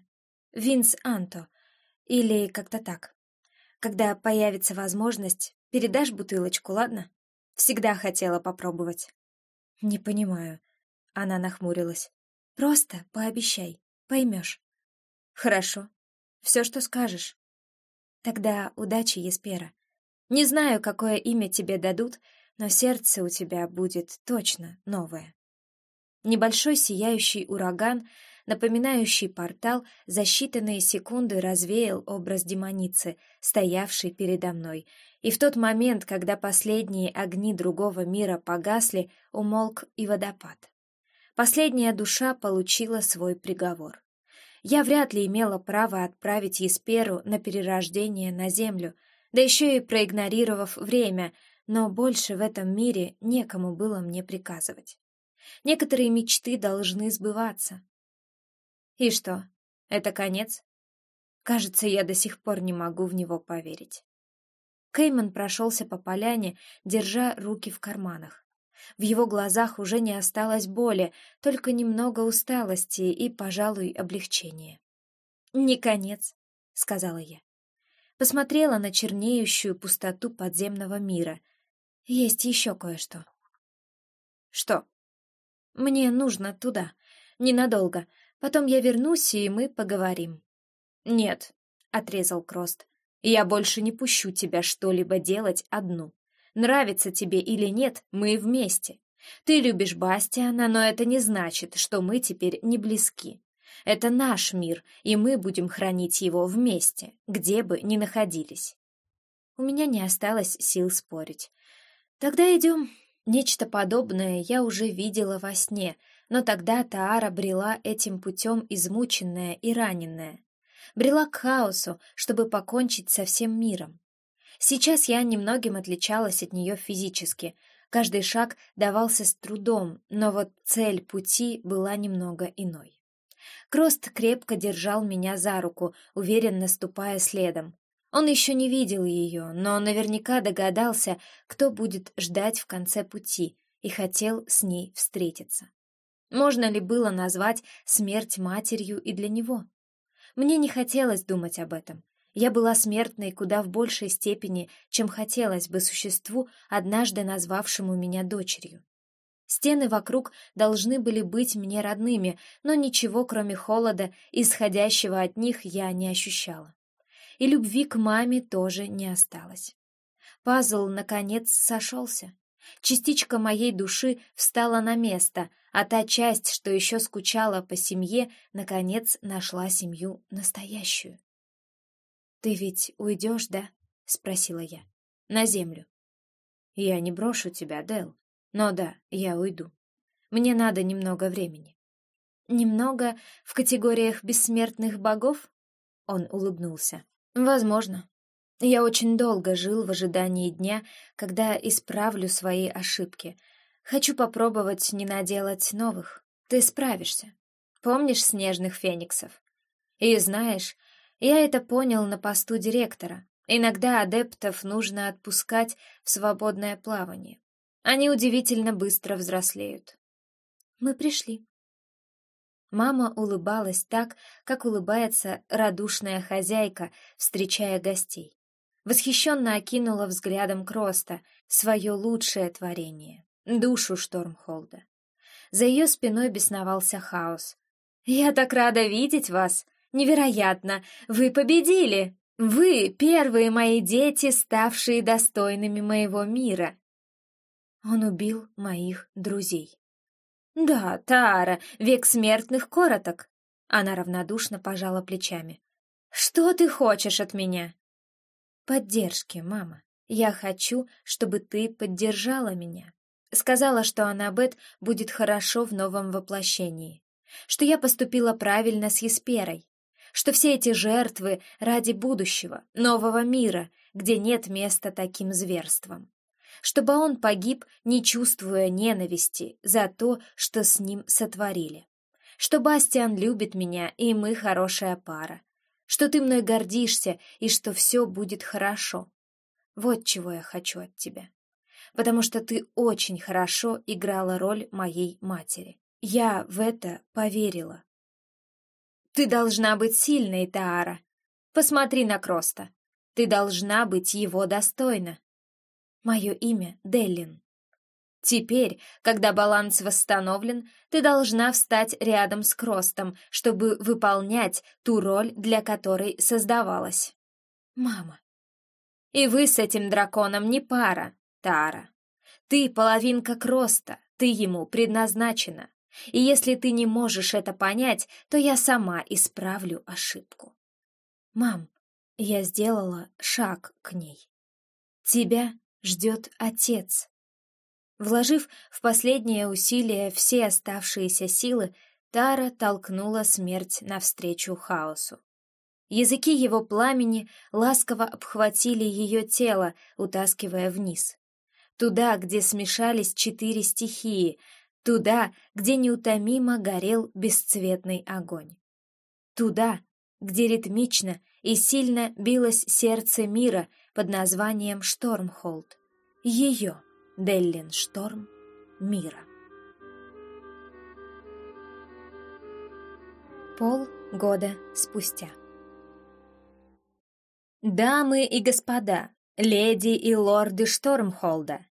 Винс Анто. Или как-то так. Когда появится возможность, передашь бутылочку, ладно? Всегда хотела попробовать. «Не понимаю». Она нахмурилась. «Просто пообещай, поймешь». «Хорошо. Все, что скажешь». «Тогда удачи, Еспера. Не знаю, какое имя тебе дадут, но сердце у тебя будет точно новое». Небольшой сияющий ураган, напоминающий портал, за считанные секунды развеял образ демоницы, стоявшей передо мной, и в тот момент, когда последние огни другого мира погасли, умолк и водопад. Последняя душа получила свой приговор. Я вряд ли имела право отправить Есперу на перерождение на землю, да еще и проигнорировав время, но больше в этом мире некому было мне приказывать. Некоторые мечты должны сбываться. И что, это конец? Кажется, я до сих пор не могу в него поверить. Кейман прошелся по поляне, держа руки в карманах. В его глазах уже не осталось боли, только немного усталости и, пожалуй, облегчения. «Не конец», — сказала я. Посмотрела на чернеющую пустоту подземного мира. «Есть еще кое-что». «Что?» «Мне нужно туда. Ненадолго. Потом я вернусь, и мы поговорим». «Нет», — отрезал Крост. Я больше не пущу тебя что-либо делать одну. Нравится тебе или нет, мы вместе. Ты любишь Бастиана, но это не значит, что мы теперь не близки. Это наш мир, и мы будем хранить его вместе, где бы ни находились. У меня не осталось сил спорить. Тогда идем. Нечто подобное я уже видела во сне, но тогда Таара брела этим путем измученная и раненная брела к хаосу, чтобы покончить со всем миром. Сейчас я немногим отличалась от нее физически, каждый шаг давался с трудом, но вот цель пути была немного иной. Крост крепко держал меня за руку, уверенно ступая следом. Он еще не видел ее, но наверняка догадался, кто будет ждать в конце пути, и хотел с ней встретиться. Можно ли было назвать смерть матерью и для него? Мне не хотелось думать об этом. Я была смертной куда в большей степени, чем хотелось бы существу, однажды назвавшему меня дочерью. Стены вокруг должны были быть мне родными, но ничего, кроме холода, исходящего от них, я не ощущала. И любви к маме тоже не осталось. Пазл, наконец, сошелся. Частичка моей души встала на место, а та часть, что еще скучала по семье, наконец нашла семью настоящую. «Ты ведь уйдешь, да?» — спросила я. «На землю». «Я не брошу тебя, Дел. Но да, я уйду. Мне надо немного времени». «Немного в категориях бессмертных богов?» Он улыбнулся. «Возможно. Я очень долго жил в ожидании дня, когда исправлю свои ошибки. Хочу попробовать не наделать новых. Ты справишься. Помнишь снежных фениксов? И знаешь, я это понял на посту директора. Иногда адептов нужно отпускать в свободное плавание. Они удивительно быстро взрослеют. Мы пришли. Мама улыбалась так, как улыбается радушная хозяйка, встречая гостей. Восхищенно окинула взглядом Кроста, свое лучшее творение, душу Штормхолда. За ее спиной бесновался хаос. «Я так рада видеть вас! Невероятно! Вы победили! Вы — первые мои дети, ставшие достойными моего мира!» Он убил моих друзей. «Да, Тара, век смертных короток!» Она равнодушно пожала плечами. «Что ты хочешь от меня?» «Поддержки, мама. Я хочу, чтобы ты поддержала меня». Сказала, что Аннабет будет хорошо в новом воплощении, что я поступила правильно с Есперой, что все эти жертвы ради будущего, нового мира, где нет места таким зверствам чтобы он погиб, не чувствуя ненависти за то, что с ним сотворили. Что Бастиан любит меня, и мы хорошая пара. Что ты мной гордишься, и что все будет хорошо. Вот чего я хочу от тебя. Потому что ты очень хорошо играла роль моей матери. Я в это поверила. Ты должна быть сильной, Таара. Посмотри на Кроста. Ты должна быть его достойна. Мое имя Деллин. Теперь, когда баланс восстановлен, ты должна встать рядом с Кростом, чтобы выполнять ту роль, для которой создавалась. Мама. И вы с этим драконом не пара, Тара. Ты половинка Кроста, ты ему предназначена. И если ты не можешь это понять, то я сама исправлю ошибку. Мам, я сделала шаг к ней. Тебя ждет отец. Вложив в последнее усилие все оставшиеся силы, Тара толкнула смерть навстречу хаосу. Языки его пламени ласково обхватили ее тело, утаскивая вниз. Туда, где смешались четыре стихии, туда, где неутомимо горел бесцветный огонь. Туда, где ритмично и сильно билось сердце мира под названием Штормхолд. Ее, Деллин Шторм, мира. Полгода спустя. Дамы и господа, леди и лорды Штормхолда,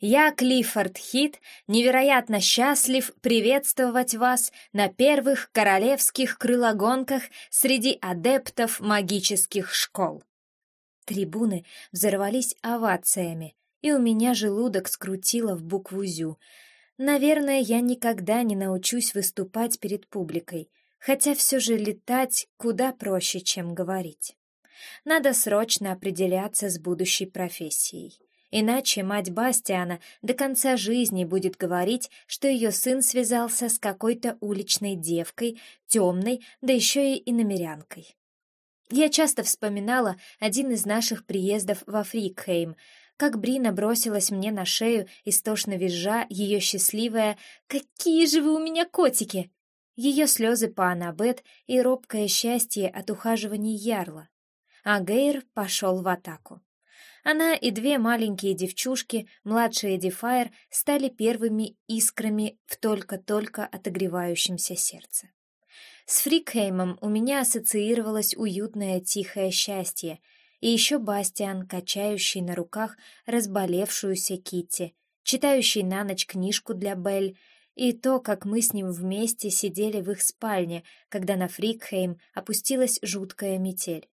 я, Клиффорд Хит, невероятно счастлив приветствовать вас на первых королевских крылогонках среди адептов магических школ. Трибуны взорвались овациями, и у меня желудок скрутило в букву «зю». Наверное, я никогда не научусь выступать перед публикой, хотя все же летать куда проще, чем говорить. Надо срочно определяться с будущей профессией. Иначе мать Бастиана до конца жизни будет говорить, что ее сын связался с какой-то уличной девкой, темной, да еще и иномерянкой. Я часто вспоминала один из наших приездов во Фрикхейм, как Брина бросилась мне на шею, истошно визжа, ее счастливая «Какие же вы у меня котики!» Ее слезы по Анабет и робкое счастье от ухаживаний Ярла. А Гейр пошел в атаку. Она и две маленькие девчушки, младшая Дефайр, стали первыми искрами в только-только отогревающемся сердце. С Фрикхеймом у меня ассоциировалось уютное тихое счастье, и еще Бастиан, качающий на руках разболевшуюся Китти, читающий на ночь книжку для Белль, и то, как мы с ним вместе сидели в их спальне, когда на Фрикхейм опустилась жуткая метель.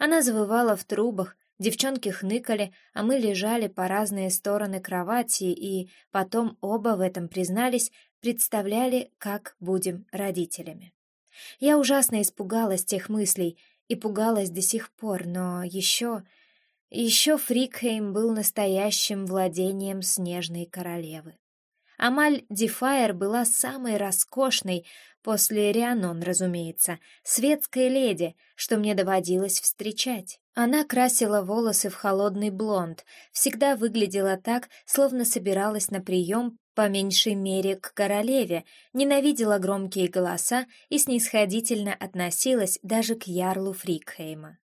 Она завывала в трубах, девчонки хныкали, а мы лежали по разные стороны кровати и потом оба в этом признались, представляли, как будем родителями. Я ужасно испугалась тех мыслей и пугалась до сих пор, но еще... Еще Фрикхейм был настоящим владением снежной королевы. Амаль Дефайр была самой роскошной, после Рианон, разумеется, светской леди, что мне доводилось встречать. Она красила волосы в холодный блонд, всегда выглядела так, словно собиралась на прием по меньшей мере к королеве, ненавидела громкие голоса и снисходительно относилась даже к ярлу Фрикхейма.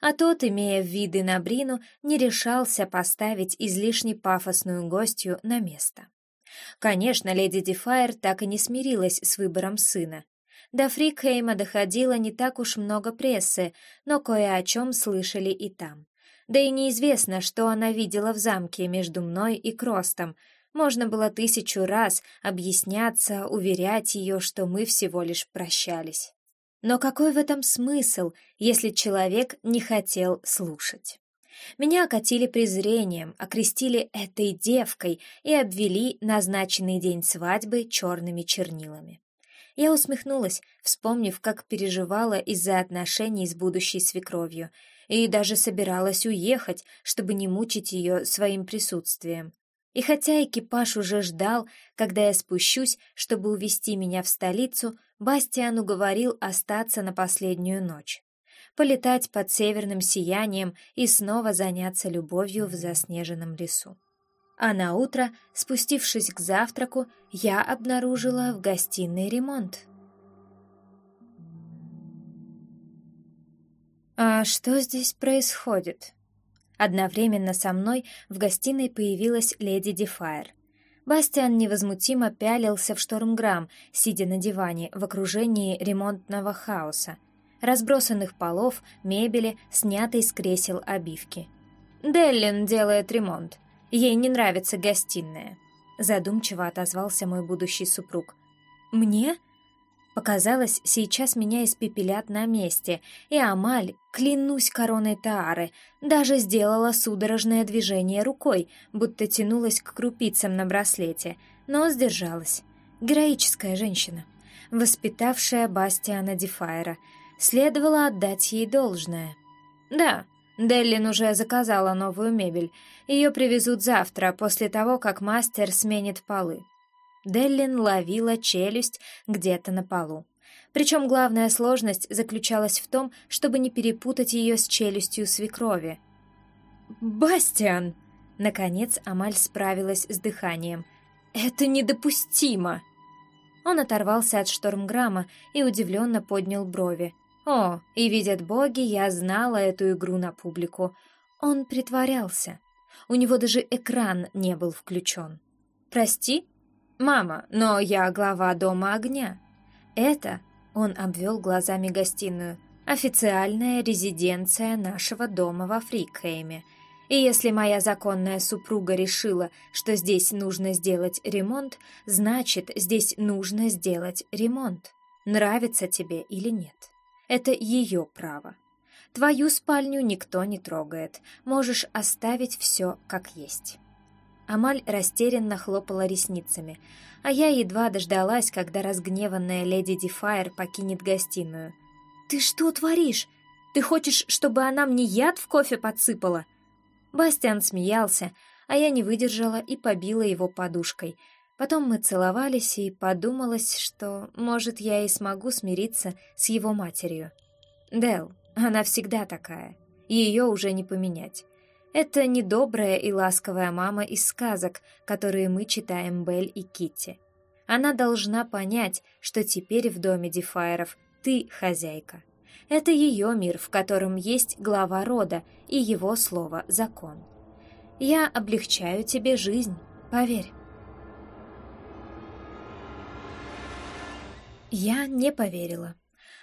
А тот, имея виды на Брину, не решался поставить излишне пафосную гостью на место. Конечно, леди Дефайр так и не смирилась с выбором сына. До Фрикхейма доходило не так уж много прессы, но кое о чем слышали и там. Да и неизвестно, что она видела в замке между мной и Кростом. Можно было тысячу раз объясняться, уверять ее, что мы всего лишь прощались. Но какой в этом смысл, если человек не хотел слушать? Меня окатили презрением, окрестили этой девкой и обвели назначенный день свадьбы черными чернилами. Я усмехнулась, вспомнив, как переживала из-за отношений с будущей свекровью, и даже собиралась уехать, чтобы не мучить ее своим присутствием. И хотя экипаж уже ждал, когда я спущусь, чтобы увезти меня в столицу, Бастиан уговорил остаться на последнюю ночь. Полетать под северным сиянием и снова заняться любовью в заснеженном лесу. А на утро, спустившись к завтраку, я обнаружила в гостиной ремонт. «А что здесь происходит?» Одновременно со мной в гостиной появилась леди Дефайр. Бастиан невозмутимо пялился в штормграмм, сидя на диване в окружении ремонтного хаоса, разбросанных полов, мебели, снятой с кресел обивки. «Деллин делает ремонт. Ей не нравится гостиная», — задумчиво отозвался мой будущий супруг. «Мне?» Показалось, сейчас меня испепелят на месте, и Амаль, клянусь короной Таары, даже сделала судорожное движение рукой, будто тянулась к крупицам на браслете, но сдержалась. Героическая женщина, воспитавшая Бастиана Дефайра, следовало отдать ей должное. Да, Деллин уже заказала новую мебель. Ее привезут завтра, после того, как мастер сменит полы. Деллин ловила челюсть где-то на полу. Причем главная сложность заключалась в том, чтобы не перепутать ее с челюстью свекрови. «Бастиан!» Наконец Амаль справилась с дыханием. «Это недопустимо!» Он оторвался от штормграмма и удивленно поднял брови. «О, и видят боги, я знала эту игру на публику. Он притворялся. У него даже экран не был включен. Прости?» «Мама, но я глава Дома Огня. Это...» — он обвел глазами гостиную. «Официальная резиденция нашего дома во Фрикхейме. И если моя законная супруга решила, что здесь нужно сделать ремонт, значит, здесь нужно сделать ремонт. Нравится тебе или нет. Это ее право. Твою спальню никто не трогает. Можешь оставить все как есть». Амаль растерянно хлопала ресницами, а я едва дождалась, когда разгневанная леди Дефайр покинет гостиную. «Ты что творишь? Ты хочешь, чтобы она мне яд в кофе подсыпала?» Бастиан смеялся, а я не выдержала и побила его подушкой. Потом мы целовались, и подумалось, что, может, я и смогу смириться с его матерью. Дел, она всегда такая, ее уже не поменять. Это не добрая и ласковая мама из сказок, которые мы читаем Белль и Китти. Она должна понять, что теперь в доме Дефайров ты хозяйка. Это ее мир, в котором есть глава рода и его слово «закон». Я облегчаю тебе жизнь, поверь. Я не поверила.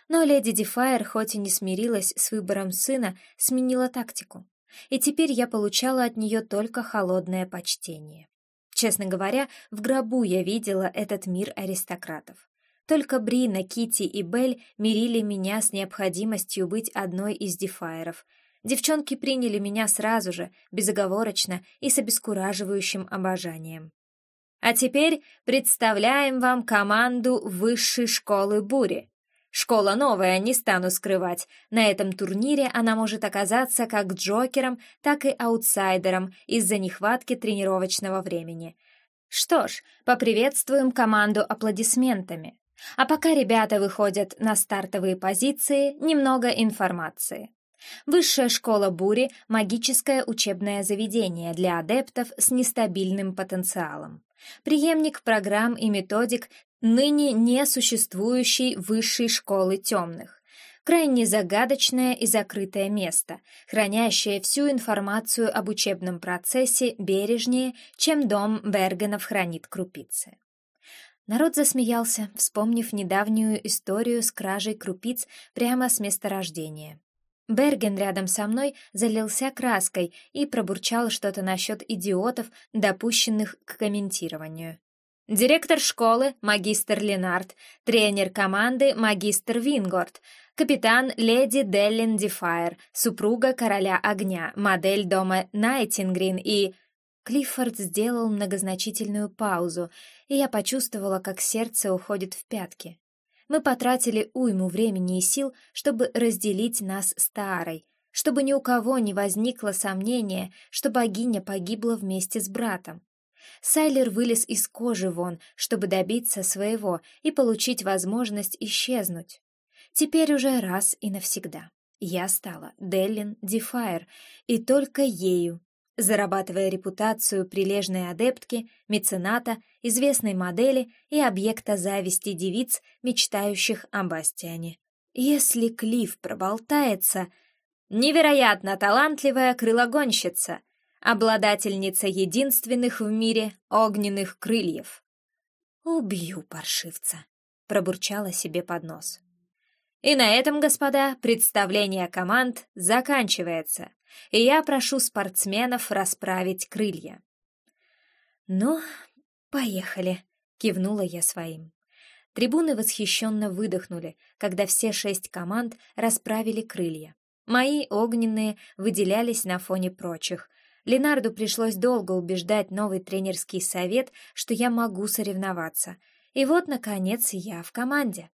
Но леди Дефайр, хоть и не смирилась с выбором сына, сменила тактику и теперь я получала от нее только холодное почтение. Честно говоря, в гробу я видела этот мир аристократов. Только Брина, Кити и Белль мирили меня с необходимостью быть одной из дефайеров. Девчонки приняли меня сразу же, безоговорочно и с обескураживающим обожанием. А теперь представляем вам команду высшей школы бури. Школа новая, не стану скрывать. На этом турнире она может оказаться как джокером, так и аутсайдером из-за нехватки тренировочного времени. Что ж, поприветствуем команду аплодисментами. А пока ребята выходят на стартовые позиции, немного информации. Высшая школа бури – магическое учебное заведение для адептов с нестабильным потенциалом. Преемник программ и методик ныне несуществующей высшей школы темных. Крайне загадочное и закрытое место, хранящее всю информацию об учебном процессе бережнее, чем дом Бергенов хранит крупицы. Народ засмеялся, вспомнив недавнюю историю с кражей крупиц прямо с месторождения. Берген рядом со мной залился краской и пробурчал что-то насчет идиотов, допущенных к комментированию. Директор школы — магистр Ленард, тренер команды — магистр Вингорд, капитан леди Деллин Дефайр, супруга короля огня, модель дома Найтингрин и... Клиффорд сделал многозначительную паузу, и я почувствовала, как сердце уходит в пятки. Мы потратили уйму времени и сил, чтобы разделить нас с Таарой, чтобы ни у кого не возникло сомнения, что богиня погибла вместе с братом. Сайлер вылез из кожи вон, чтобы добиться своего и получить возможность исчезнуть. Теперь уже раз и навсегда. Я стала Деллин Дефайр, и только ею, зарабатывая репутацию прилежной адептки, мецената, известной модели и объекта зависти девиц, мечтающих о Бастиане. Если Клифф проболтается... Невероятно талантливая крылогонщица — обладательница единственных в мире огненных крыльев. «Убью паршивца», — пробурчала себе под нос. И на этом, господа, представление команд заканчивается, и я прошу спортсменов расправить крылья. «Ну, поехали», — кивнула я своим. Трибуны восхищенно выдохнули, когда все шесть команд расправили крылья. Мои огненные выделялись на фоне прочих, Ленарду пришлось долго убеждать новый тренерский совет, что я могу соревноваться. И вот, наконец, я в команде.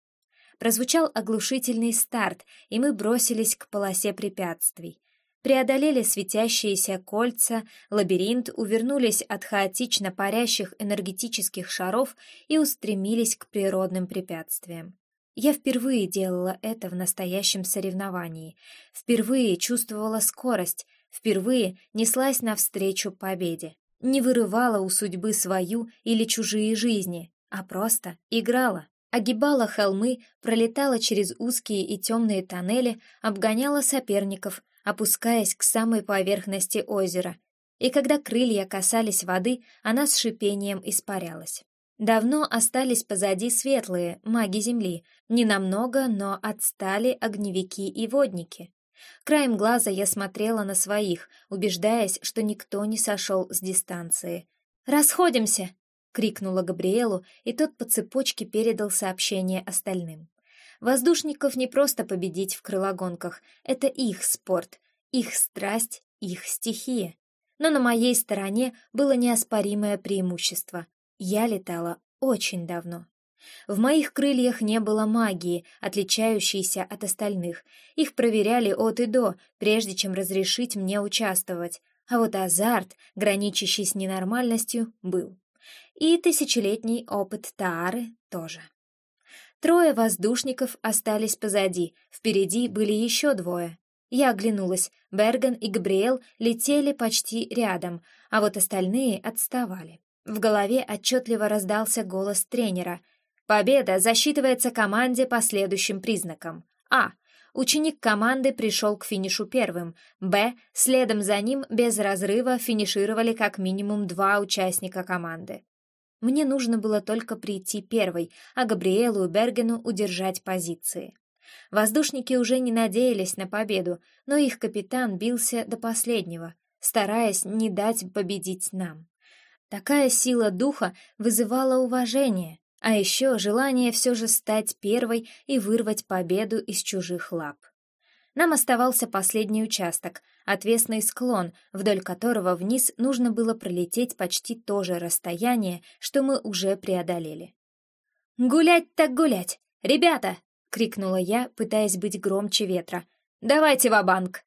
Прозвучал оглушительный старт, и мы бросились к полосе препятствий. Преодолели светящиеся кольца, лабиринт, увернулись от хаотично парящих энергетических шаров и устремились к природным препятствиям. Я впервые делала это в настоящем соревновании. Впервые чувствовала скорость, Впервые неслась навстречу победе. Не вырывала у судьбы свою или чужие жизни, а просто играла. Огибала холмы, пролетала через узкие и темные тоннели, обгоняла соперников, опускаясь к самой поверхности озера. И когда крылья касались воды, она с шипением испарялась. Давно остались позади светлые, маги Земли, ненамного, но отстали огневики и водники. Краем глаза я смотрела на своих, убеждаясь, что никто не сошел с дистанции. «Расходимся!» — крикнула Габриэлу, и тот по цепочке передал сообщение остальным. Воздушников не просто победить в крылогонках, это их спорт, их страсть, их стихия. Но на моей стороне было неоспоримое преимущество. Я летала очень давно. В моих крыльях не было магии, отличающейся от остальных. Их проверяли от и до, прежде чем разрешить мне участвовать. А вот азарт, граничащий с ненормальностью, был. И тысячелетний опыт Таары тоже. Трое воздушников остались позади, впереди были еще двое. Я оглянулась, Берген и Габриэл летели почти рядом, а вот остальные отставали. В голове отчетливо раздался голос тренера — Победа засчитывается команде по следующим признакам. А. Ученик команды пришел к финишу первым. Б. Следом за ним без разрыва финишировали как минимум два участника команды. Мне нужно было только прийти первой, а Габриэлу и Бергену удержать позиции. Воздушники уже не надеялись на победу, но их капитан бился до последнего, стараясь не дать победить нам. Такая сила духа вызывала уважение, а еще желание все же стать первой и вырвать победу из чужих лап. Нам оставался последний участок, отвесный склон, вдоль которого вниз нужно было пролететь почти то же расстояние, что мы уже преодолели. «Гулять так гулять! Ребята!» — крикнула я, пытаясь быть громче ветра. «Давайте ва-банк!»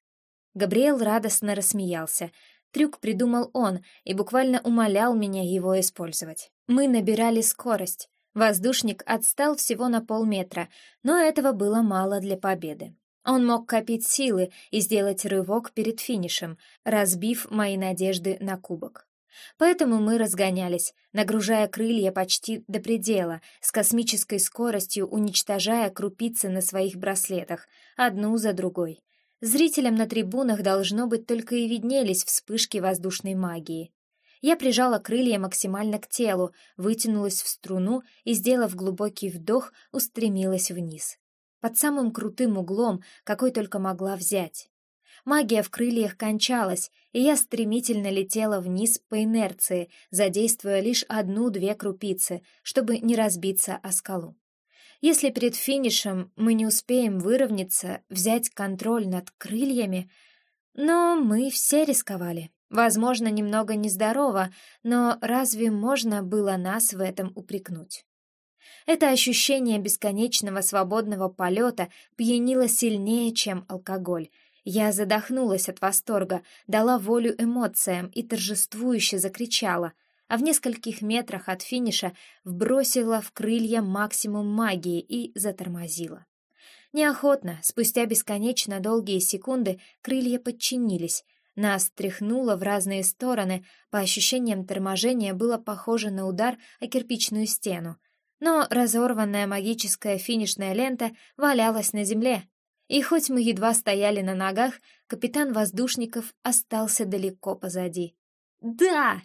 Габриэл радостно рассмеялся. Трюк придумал он и буквально умолял меня его использовать. Мы набирали скорость. Воздушник отстал всего на полметра, но этого было мало для победы. Он мог копить силы и сделать рывок перед финишем, разбив мои надежды на кубок. Поэтому мы разгонялись, нагружая крылья почти до предела, с космической скоростью уничтожая крупицы на своих браслетах, одну за другой. Зрителям на трибунах должно быть только и виднелись вспышки воздушной магии. Я прижала крылья максимально к телу, вытянулась в струну и, сделав глубокий вдох, устремилась вниз. Под самым крутым углом, какой только могла взять. Магия в крыльях кончалась, и я стремительно летела вниз по инерции, задействуя лишь одну-две крупицы, чтобы не разбиться о скалу. Если перед финишем мы не успеем выровняться, взять контроль над крыльями... Но мы все рисковали. Возможно, немного нездорово, но разве можно было нас в этом упрекнуть? Это ощущение бесконечного свободного полета пьянило сильнее, чем алкоголь. Я задохнулась от восторга, дала волю эмоциям и торжествующе закричала, а в нескольких метрах от финиша вбросила в крылья максимум магии и затормозила. Неохотно, спустя бесконечно долгие секунды, крылья подчинились. Нас тряхнуло в разные стороны, по ощущениям торможения было похоже на удар о кирпичную стену. Но разорванная магическая финишная лента валялась на земле. И хоть мы едва стояли на ногах, капитан воздушников остался далеко позади. «Да!»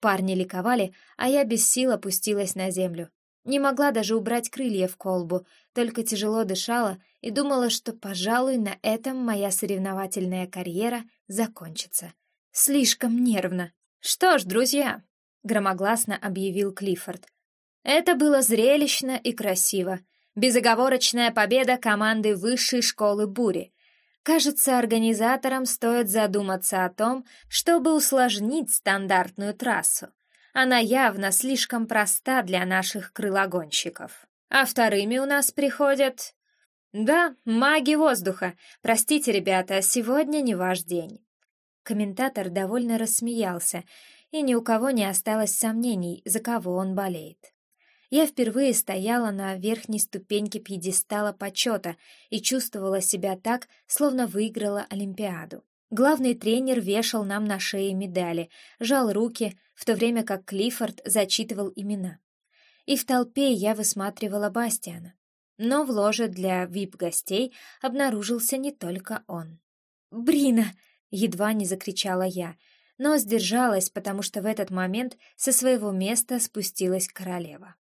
Парни ликовали, а я без сил опустилась на землю. Не могла даже убрать крылья в колбу, только тяжело дышала и думала, что, пожалуй, на этом моя соревновательная карьера закончится. Слишком нервно. «Что ж, друзья», — громогласно объявил Клиффорд, — «это было зрелищно и красиво. Безоговорочная победа команды высшей школы бури. Кажется, организаторам стоит задуматься о том, чтобы усложнить стандартную трассу она явно слишком проста для наших крылогонщиков. А вторыми у нас приходят... Да, маги воздуха. Простите, ребята, сегодня не ваш день. Комментатор довольно рассмеялся, и ни у кого не осталось сомнений, за кого он болеет. Я впервые стояла на верхней ступеньке пьедестала почета и чувствовала себя так, словно выиграла Олимпиаду. Главный тренер вешал нам на шеи медали, жал руки, в то время как Клиффорд зачитывал имена. И в толпе я высматривала Бастиана. Но в ложе для вип-гостей обнаружился не только он. «Брина!» — едва не закричала я, но сдержалась, потому что в этот момент со своего места спустилась королева.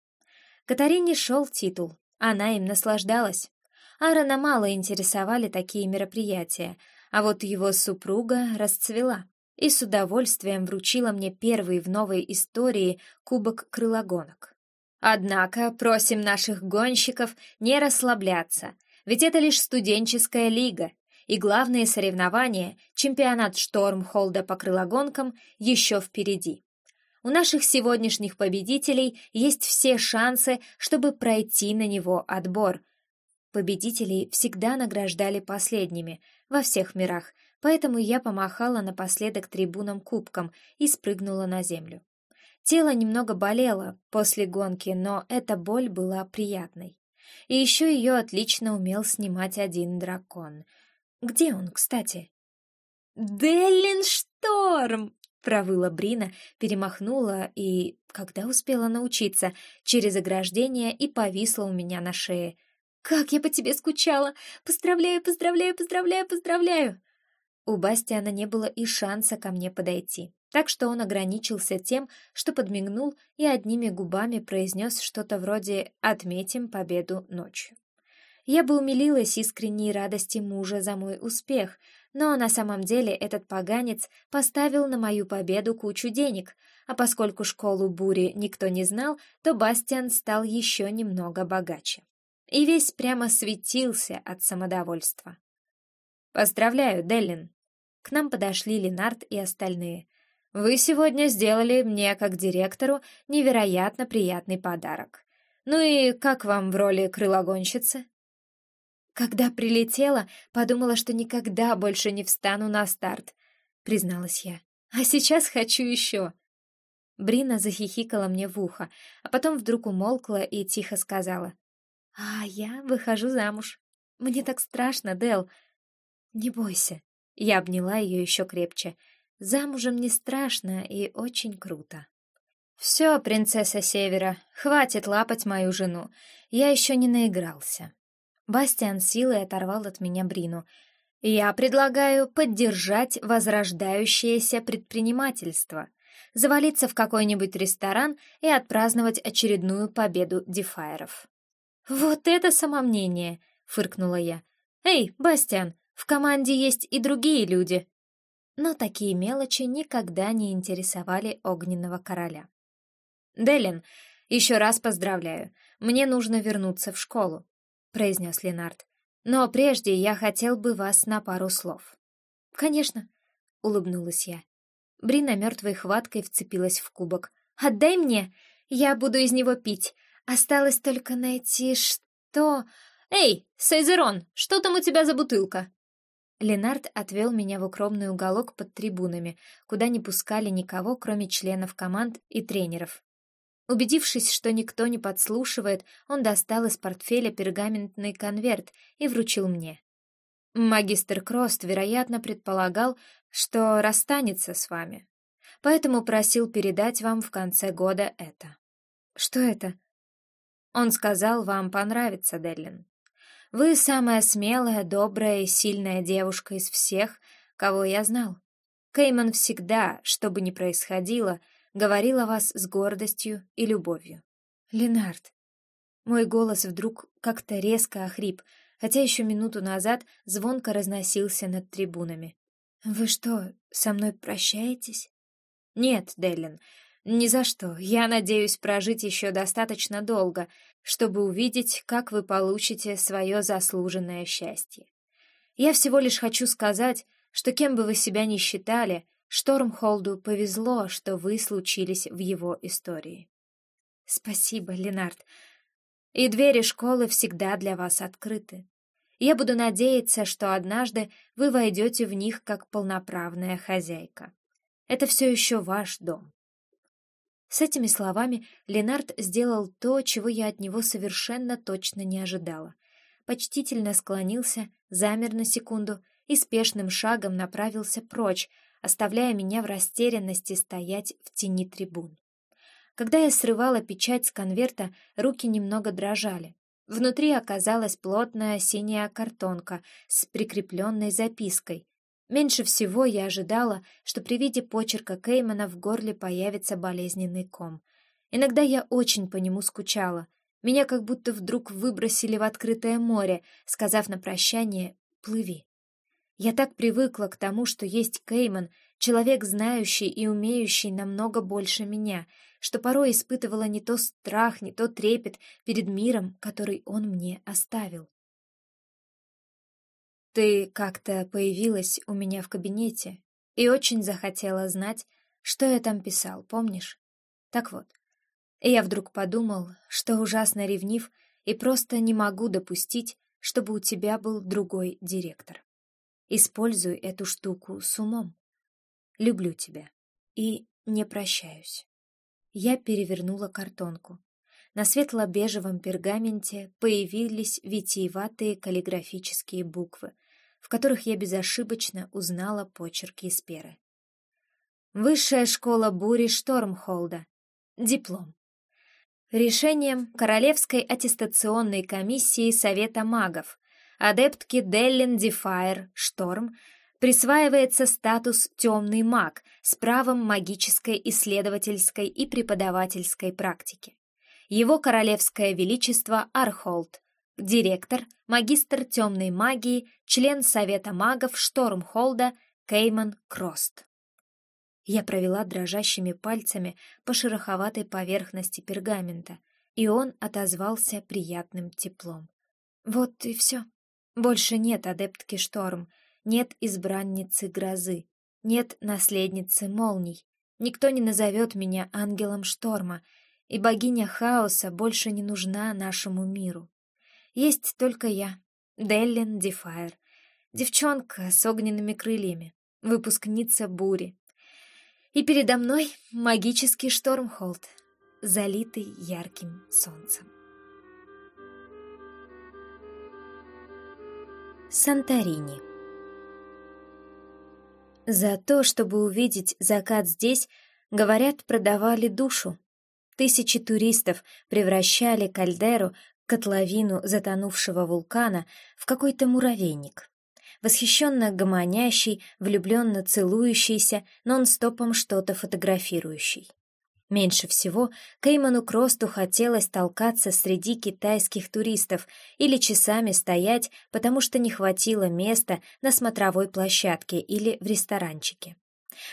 Катарине шел титул, она им наслаждалась. Аарона мало интересовали такие мероприятия — а вот его супруга расцвела и с удовольствием вручила мне первый в новой истории кубок крылогонок. Однако просим наших гонщиков не расслабляться, ведь это лишь студенческая лига, и главные соревнования, чемпионат Штормхолда по крылогонкам, еще впереди. У наших сегодняшних победителей есть все шансы, чтобы пройти на него отбор. Победителей всегда награждали последними, во всех мирах, поэтому я помахала напоследок трибунам кубком и спрыгнула на землю. Тело немного болело после гонки, но эта боль была приятной. И еще ее отлично умел снимать один дракон. Где он, кстати? «Деллин Шторм!» — провыла Брина, перемахнула и, когда успела научиться, через ограждение и повисла у меня на шее — «Как я по тебе скучала! Поздравляю, поздравляю, поздравляю, поздравляю!» У Бастиана не было и шанса ко мне подойти, так что он ограничился тем, что подмигнул и одними губами произнес что-то вроде «отметим победу ночью». Я бы умилилась искренней радости мужа за мой успех, но на самом деле этот поганец поставил на мою победу кучу денег, а поскольку школу бури никто не знал, то Бастиан стал еще немного богаче и весь прямо светился от самодовольства. «Поздравляю, Деллин!» К нам подошли Ленард и остальные. «Вы сегодня сделали мне, как директору, невероятно приятный подарок. Ну и как вам в роли крылогонщицы?» «Когда прилетела, подумала, что никогда больше не встану на старт», — призналась я. «А сейчас хочу еще». Брина захихикала мне в ухо, а потом вдруг умолкла и тихо сказала. А я выхожу замуж. Мне так страшно, Дел. Не бойся. Я обняла ее еще крепче. Замужем не страшно и очень круто. Все, принцесса Севера, хватит лапать мою жену. Я еще не наигрался. Бастиан силой оторвал от меня Брину. Я предлагаю поддержать возрождающееся предпринимательство. завалиться в какой-нибудь ресторан и отпраздновать очередную победу дефайеров. «Вот это самомнение!» — фыркнула я. «Эй, Бастиан, в команде есть и другие люди!» Но такие мелочи никогда не интересовали огненного короля. «Делин, еще раз поздравляю. Мне нужно вернуться в школу», — произнес Ленард. «Но прежде я хотел бы вас на пару слов». «Конечно», — улыбнулась я. Брина мертвой хваткой вцепилась в кубок. «Отдай мне! Я буду из него пить. Осталось только найти что...» «Эй, Сейзерон, что там у тебя за бутылка?» Ленард отвел меня в укромный уголок под трибунами, куда не пускали никого, кроме членов команд и тренеров. Убедившись, что никто не подслушивает, он достал из портфеля пергаментный конверт и вручил мне. Магистр Крост, вероятно, предполагал, что расстанется с вами, поэтому просил передать вам в конце года это. Что это? Он сказал, вам понравится, Деллин. Вы самая смелая, добрая и сильная девушка из всех, кого я знал. Кейман всегда, что бы ни происходило, говорил о вас с гордостью и любовью. Ленард. Мой голос вдруг как-то резко охрип, хотя еще минуту назад звонко разносился над трибунами. «Вы что, со мной прощаетесь?» «Нет, Деллин, ни за что. Я надеюсь прожить еще достаточно долго, чтобы увидеть, как вы получите свое заслуженное счастье. Я всего лишь хочу сказать, что кем бы вы себя ни считали, Штормхолду повезло, что вы случились в его истории. Спасибо, Ленард. И двери школы всегда для вас открыты. Я буду надеяться, что однажды вы войдете в них как полноправная хозяйка. Это все еще ваш дом. С этими словами Ленард сделал то, чего я от него совершенно точно не ожидала. Почтительно склонился, замер на секунду и спешным шагом направился прочь, оставляя меня в растерянности стоять в тени трибун. Когда я срывала печать с конверта, руки немного дрожали. Внутри оказалась плотная синяя картонка с прикрепленной запиской. Меньше всего я ожидала, что при виде почерка Кеймана в горле появится болезненный ком. Иногда я очень по нему скучала. Меня как будто вдруг выбросили в открытое море, сказав на прощание «плыви». Я так привыкла к тому, что есть Кейман, человек, знающий и умеющий намного больше меня, что порой испытывала не то страх, не то трепет перед миром, который он мне оставил. Ты как-то появилась у меня в кабинете и очень захотела знать, что я там писал, помнишь? Так вот, я вдруг подумал, что ужасно ревнив и просто не могу допустить, чтобы у тебя был другой директор. Используй эту штуку с умом. Люблю тебя и не прощаюсь. Я перевернула картонку. На светло-бежевом пергаменте появились витиеватые каллиграфические буквы, в которых я безошибочно узнала почерки Сперы. Высшая школа бури Штормхолда. Диплом. Решением Королевской аттестационной комиссии Совета магов адептке Деллин Дефайр Шторм присваивается статус «темный маг» с правом магической исследовательской и преподавательской практики. Его королевское величество Архолд, директор, магистр темной магии, член Совета магов Штормхолда Кейман Крост. Я провела дрожащими пальцами по шероховатой поверхности пергамента, и он отозвался приятным теплом. Вот и все. Больше нет адептки Шторм, нет избранницы грозы, нет наследницы молний. Никто не назовет меня ангелом шторма, и богиня хаоса больше не нужна нашему миру. Есть только я, Деллин Дефайр, девчонка с огненными крыльями, выпускница бури. И передо мной магический Штормхолд, залитый ярким солнцем. Санторини. За то, чтобы увидеть закат здесь, говорят, продавали душу. Тысячи туристов превращали кальдеру, котловину затонувшего вулкана, в какой-то муравейник. восхищенно гомонящий, влюбленно целующийся, нон-стопом что-то фотографирующий. Меньше всего Кейману Кросту хотелось толкаться среди китайских туристов или часами стоять, потому что не хватило места на смотровой площадке или в ресторанчике.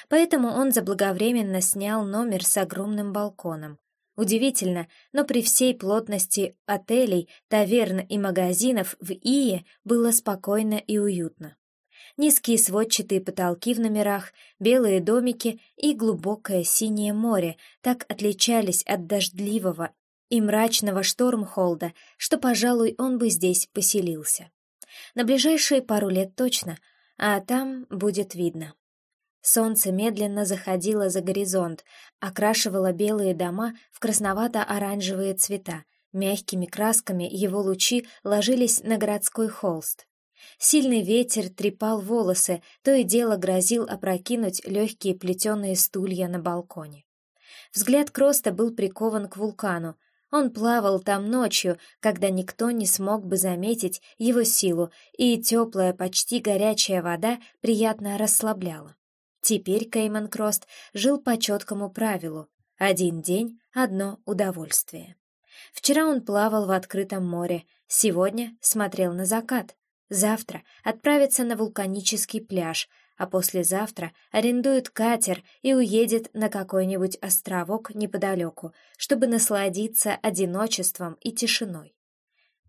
Поэтому он заблаговременно снял номер с огромным балконом. Удивительно, но при всей плотности отелей, таверн и магазинов в Ие было спокойно и уютно. Низкие сводчатые потолки в номерах, белые домики и глубокое синее море так отличались от дождливого и мрачного Штормхолда, что, пожалуй, он бы здесь поселился. На ближайшие пару лет точно, а там будет видно. Солнце медленно заходило за горизонт, окрашивало белые дома в красновато-оранжевые цвета. Мягкими красками его лучи ложились на городской холст. Сильный ветер трепал волосы, то и дело грозил опрокинуть легкие плетеные стулья на балконе. Взгляд Кроста был прикован к вулкану. Он плавал там ночью, когда никто не смог бы заметить его силу, и теплая, почти горячая вода приятно расслабляла. Теперь Кейман Крост жил по четкому правилу «один день, одно удовольствие». Вчера он плавал в открытом море, сегодня смотрел на закат, завтра отправится на вулканический пляж, а послезавтра арендует катер и уедет на какой-нибудь островок неподалеку, чтобы насладиться одиночеством и тишиной.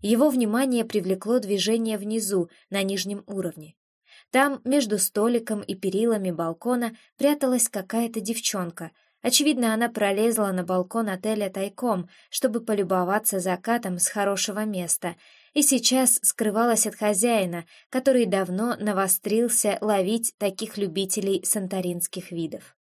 Его внимание привлекло движение внизу, на нижнем уровне. Там, между столиком и перилами балкона, пряталась какая-то девчонка. Очевидно, она пролезла на балкон отеля тайком, чтобы полюбоваться закатом с хорошего места, и сейчас скрывалась от хозяина, который давно навострился ловить таких любителей санторинских видов.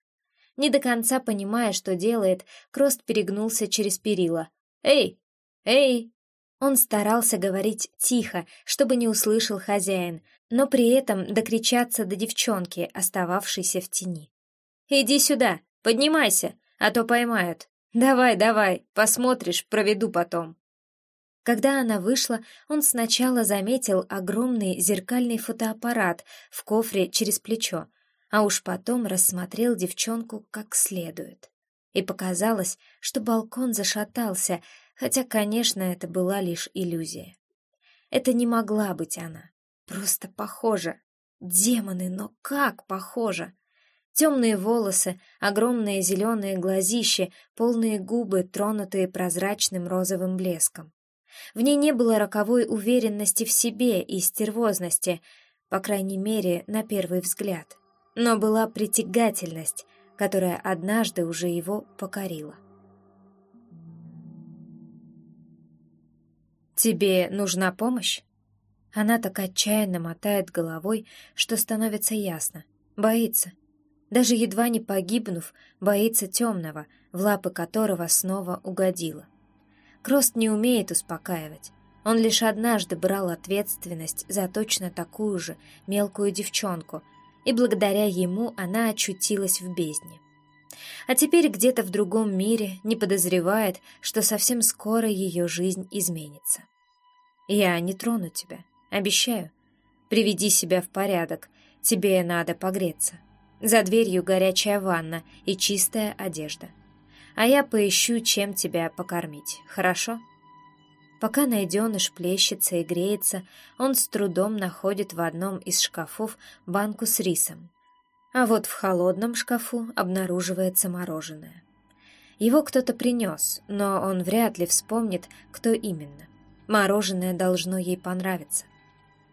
Не до конца понимая, что делает, Крост перегнулся через перила. «Эй! Эй!» Он старался говорить тихо, чтобы не услышал хозяин, но при этом докричаться до девчонки, остававшейся в тени. «Иди сюда, поднимайся, а то поймают. Давай, давай, посмотришь, проведу потом». Когда она вышла, он сначала заметил огромный зеркальный фотоаппарат в кофре через плечо, а уж потом рассмотрел девчонку как следует. И показалось, что балкон зашатался, хотя, конечно, это была лишь иллюзия. Это не могла быть она. Просто похоже. Демоны, но как похоже! Темные волосы, огромные зеленые глазища, полные губы, тронутые прозрачным розовым блеском. В ней не было роковой уверенности в себе и стервозности, по крайней мере, на первый взгляд. Но была притягательность, которая однажды уже его покорила. «Тебе нужна помощь?» Она так отчаянно мотает головой, что становится ясно. Боится. Даже едва не погибнув, боится темного, в лапы которого снова угодила. Крост не умеет успокаивать. Он лишь однажды брал ответственность за точно такую же мелкую девчонку, и благодаря ему она очутилась в бездне. А теперь где-то в другом мире не подозревает, что совсем скоро ее жизнь изменится. «Я не трону тебя», Обещаю. Приведи себя в порядок. Тебе надо погреться. За дверью горячая ванна и чистая одежда. А я поищу, чем тебя покормить. Хорошо? Пока найденыш плещется и греется, он с трудом находит в одном из шкафов банку с рисом. А вот в холодном шкафу обнаруживается мороженое. Его кто-то принес, но он вряд ли вспомнит, кто именно. Мороженое должно ей понравиться.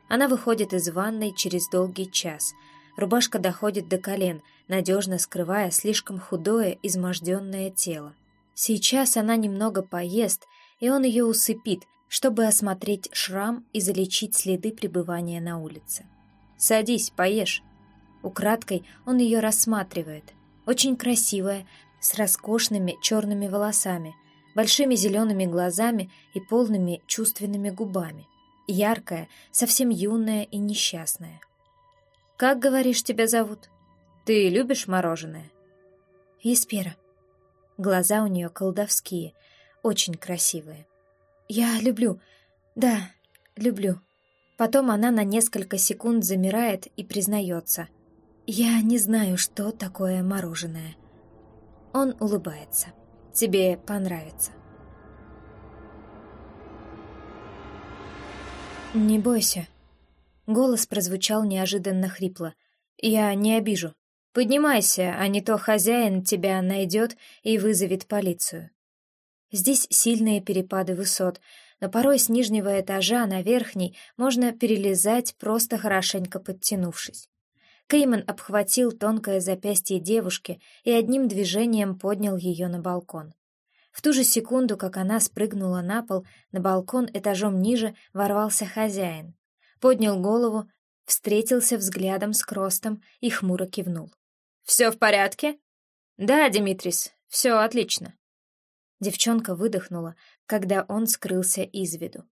Она выходит из ванной через долгий час. Рубашка доходит до колен, надежно скрывая слишком худое, изможденное тело. Сейчас она немного поест, и он ее усыпит, чтобы осмотреть шрам и залечить следы пребывания на улице. «Садись, поешь». Украдкой он ее рассматривает. Очень красивая, с роскошными черными волосами, большими зелеными глазами и полными чувственными губами яркая, совсем юная и несчастная. «Как, говоришь, тебя зовут? Ты любишь мороженое?» «Еспера». Глаза у нее колдовские, очень красивые. «Я люблю, да, люблю. Потом она на несколько секунд замирает и признается. «Я не знаю, что такое мороженое». Он улыбается. «Тебе понравится». «Не бойся». Голос прозвучал неожиданно хрипло. «Я не обижу. Поднимайся, а не то хозяин тебя найдет и вызовет полицию». Здесь сильные перепады высот, но порой с нижнего этажа на верхний можно перелезать, просто хорошенько подтянувшись. Кейман обхватил тонкое запястье девушки и одним движением поднял ее на балкон. В ту же секунду, как она спрыгнула на пол, на балкон этажом ниже ворвался хозяин. Поднял голову, встретился взглядом с Кростом и хмуро кивнул. «Все в порядке?» «Да, Димитрис, все отлично». Девчонка выдохнула, когда он скрылся из виду.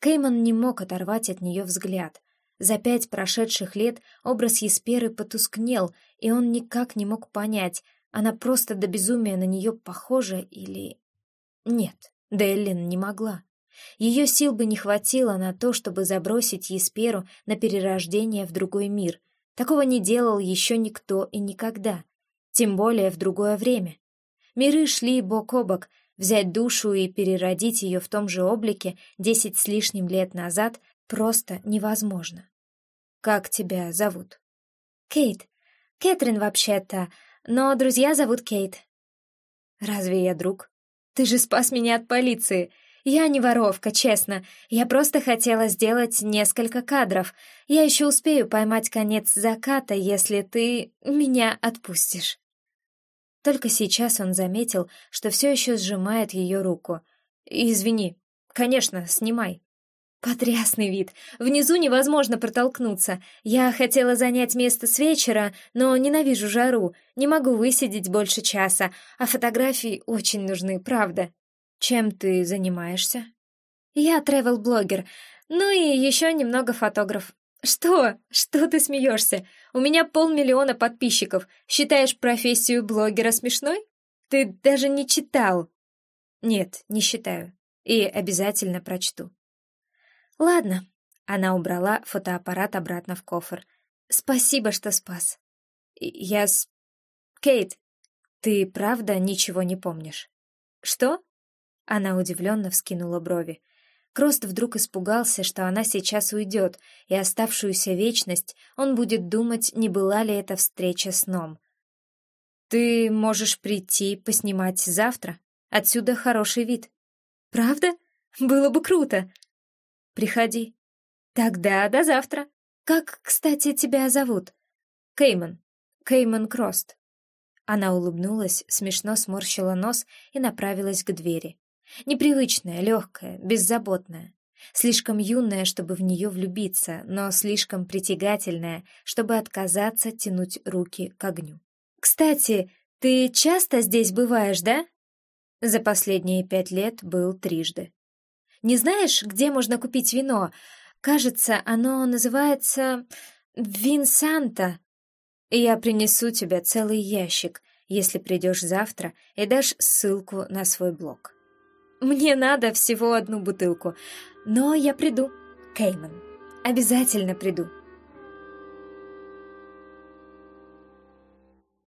Кейман не мог оторвать от нее взгляд. За пять прошедших лет образ Есперы потускнел, и он никак не мог понять, она просто до безумия на нее похожа или... Нет, Деллин не могла. Ее сил бы не хватило на то, чтобы забросить Есперу на перерождение в другой мир. Такого не делал еще никто и никогда, тем более в другое время. Миры шли бок о бок, взять душу и переродить ее в том же облике десять с лишним лет назад просто невозможно. «Как тебя зовут?» «Кейт. Кэтрин вообще-то, но друзья зовут Кейт». «Разве я друг?» «Ты же спас меня от полиции. Я не воровка, честно. Я просто хотела сделать несколько кадров. Я еще успею поймать конец заката, если ты меня отпустишь». Только сейчас он заметил, что все еще сжимает ее руку. «Извини. Конечно, снимай». Потрясный вид. Внизу невозможно протолкнуться. Я хотела занять место с вечера, но ненавижу жару. Не могу высидеть больше часа, а фотографии очень нужны, правда. Чем ты занимаешься? Я тревел-блогер. Ну и еще немного фотограф. «Что? Что ты смеешься? У меня полмиллиона подписчиков. Считаешь профессию блогера смешной? Ты даже не читал». «Нет, не считаю. И обязательно прочту». «Ладно». Она убрала фотоаппарат обратно в кофр. «Спасибо, что спас». «Я с... Кейт, ты правда ничего не помнишь?» «Что?» Она удивленно вскинула брови. Крост вдруг испугался, что она сейчас уйдет, и оставшуюся вечность он будет думать, не была ли эта встреча сном. «Ты можешь прийти поснимать завтра? Отсюда хороший вид». «Правда? Было бы круто!» «Приходи». «Тогда до завтра. Как, кстати, тебя зовут?» «Кейман. Кейман Крост». Она улыбнулась, смешно сморщила нос и направилась к двери. Непривычная, легкая, беззаботная. Слишком юная, чтобы в нее влюбиться, но слишком притягательная, чтобы отказаться тянуть руки к огню. «Кстати, ты часто здесь бываешь, да?» За последние пять лет был трижды. «Не знаешь, где можно купить вино? Кажется, оно называется... Винсанта. Я принесу тебе целый ящик, если придешь завтра и дашь ссылку на свой блог». Мне надо всего одну бутылку. Но я приду, Кейман. Обязательно приду.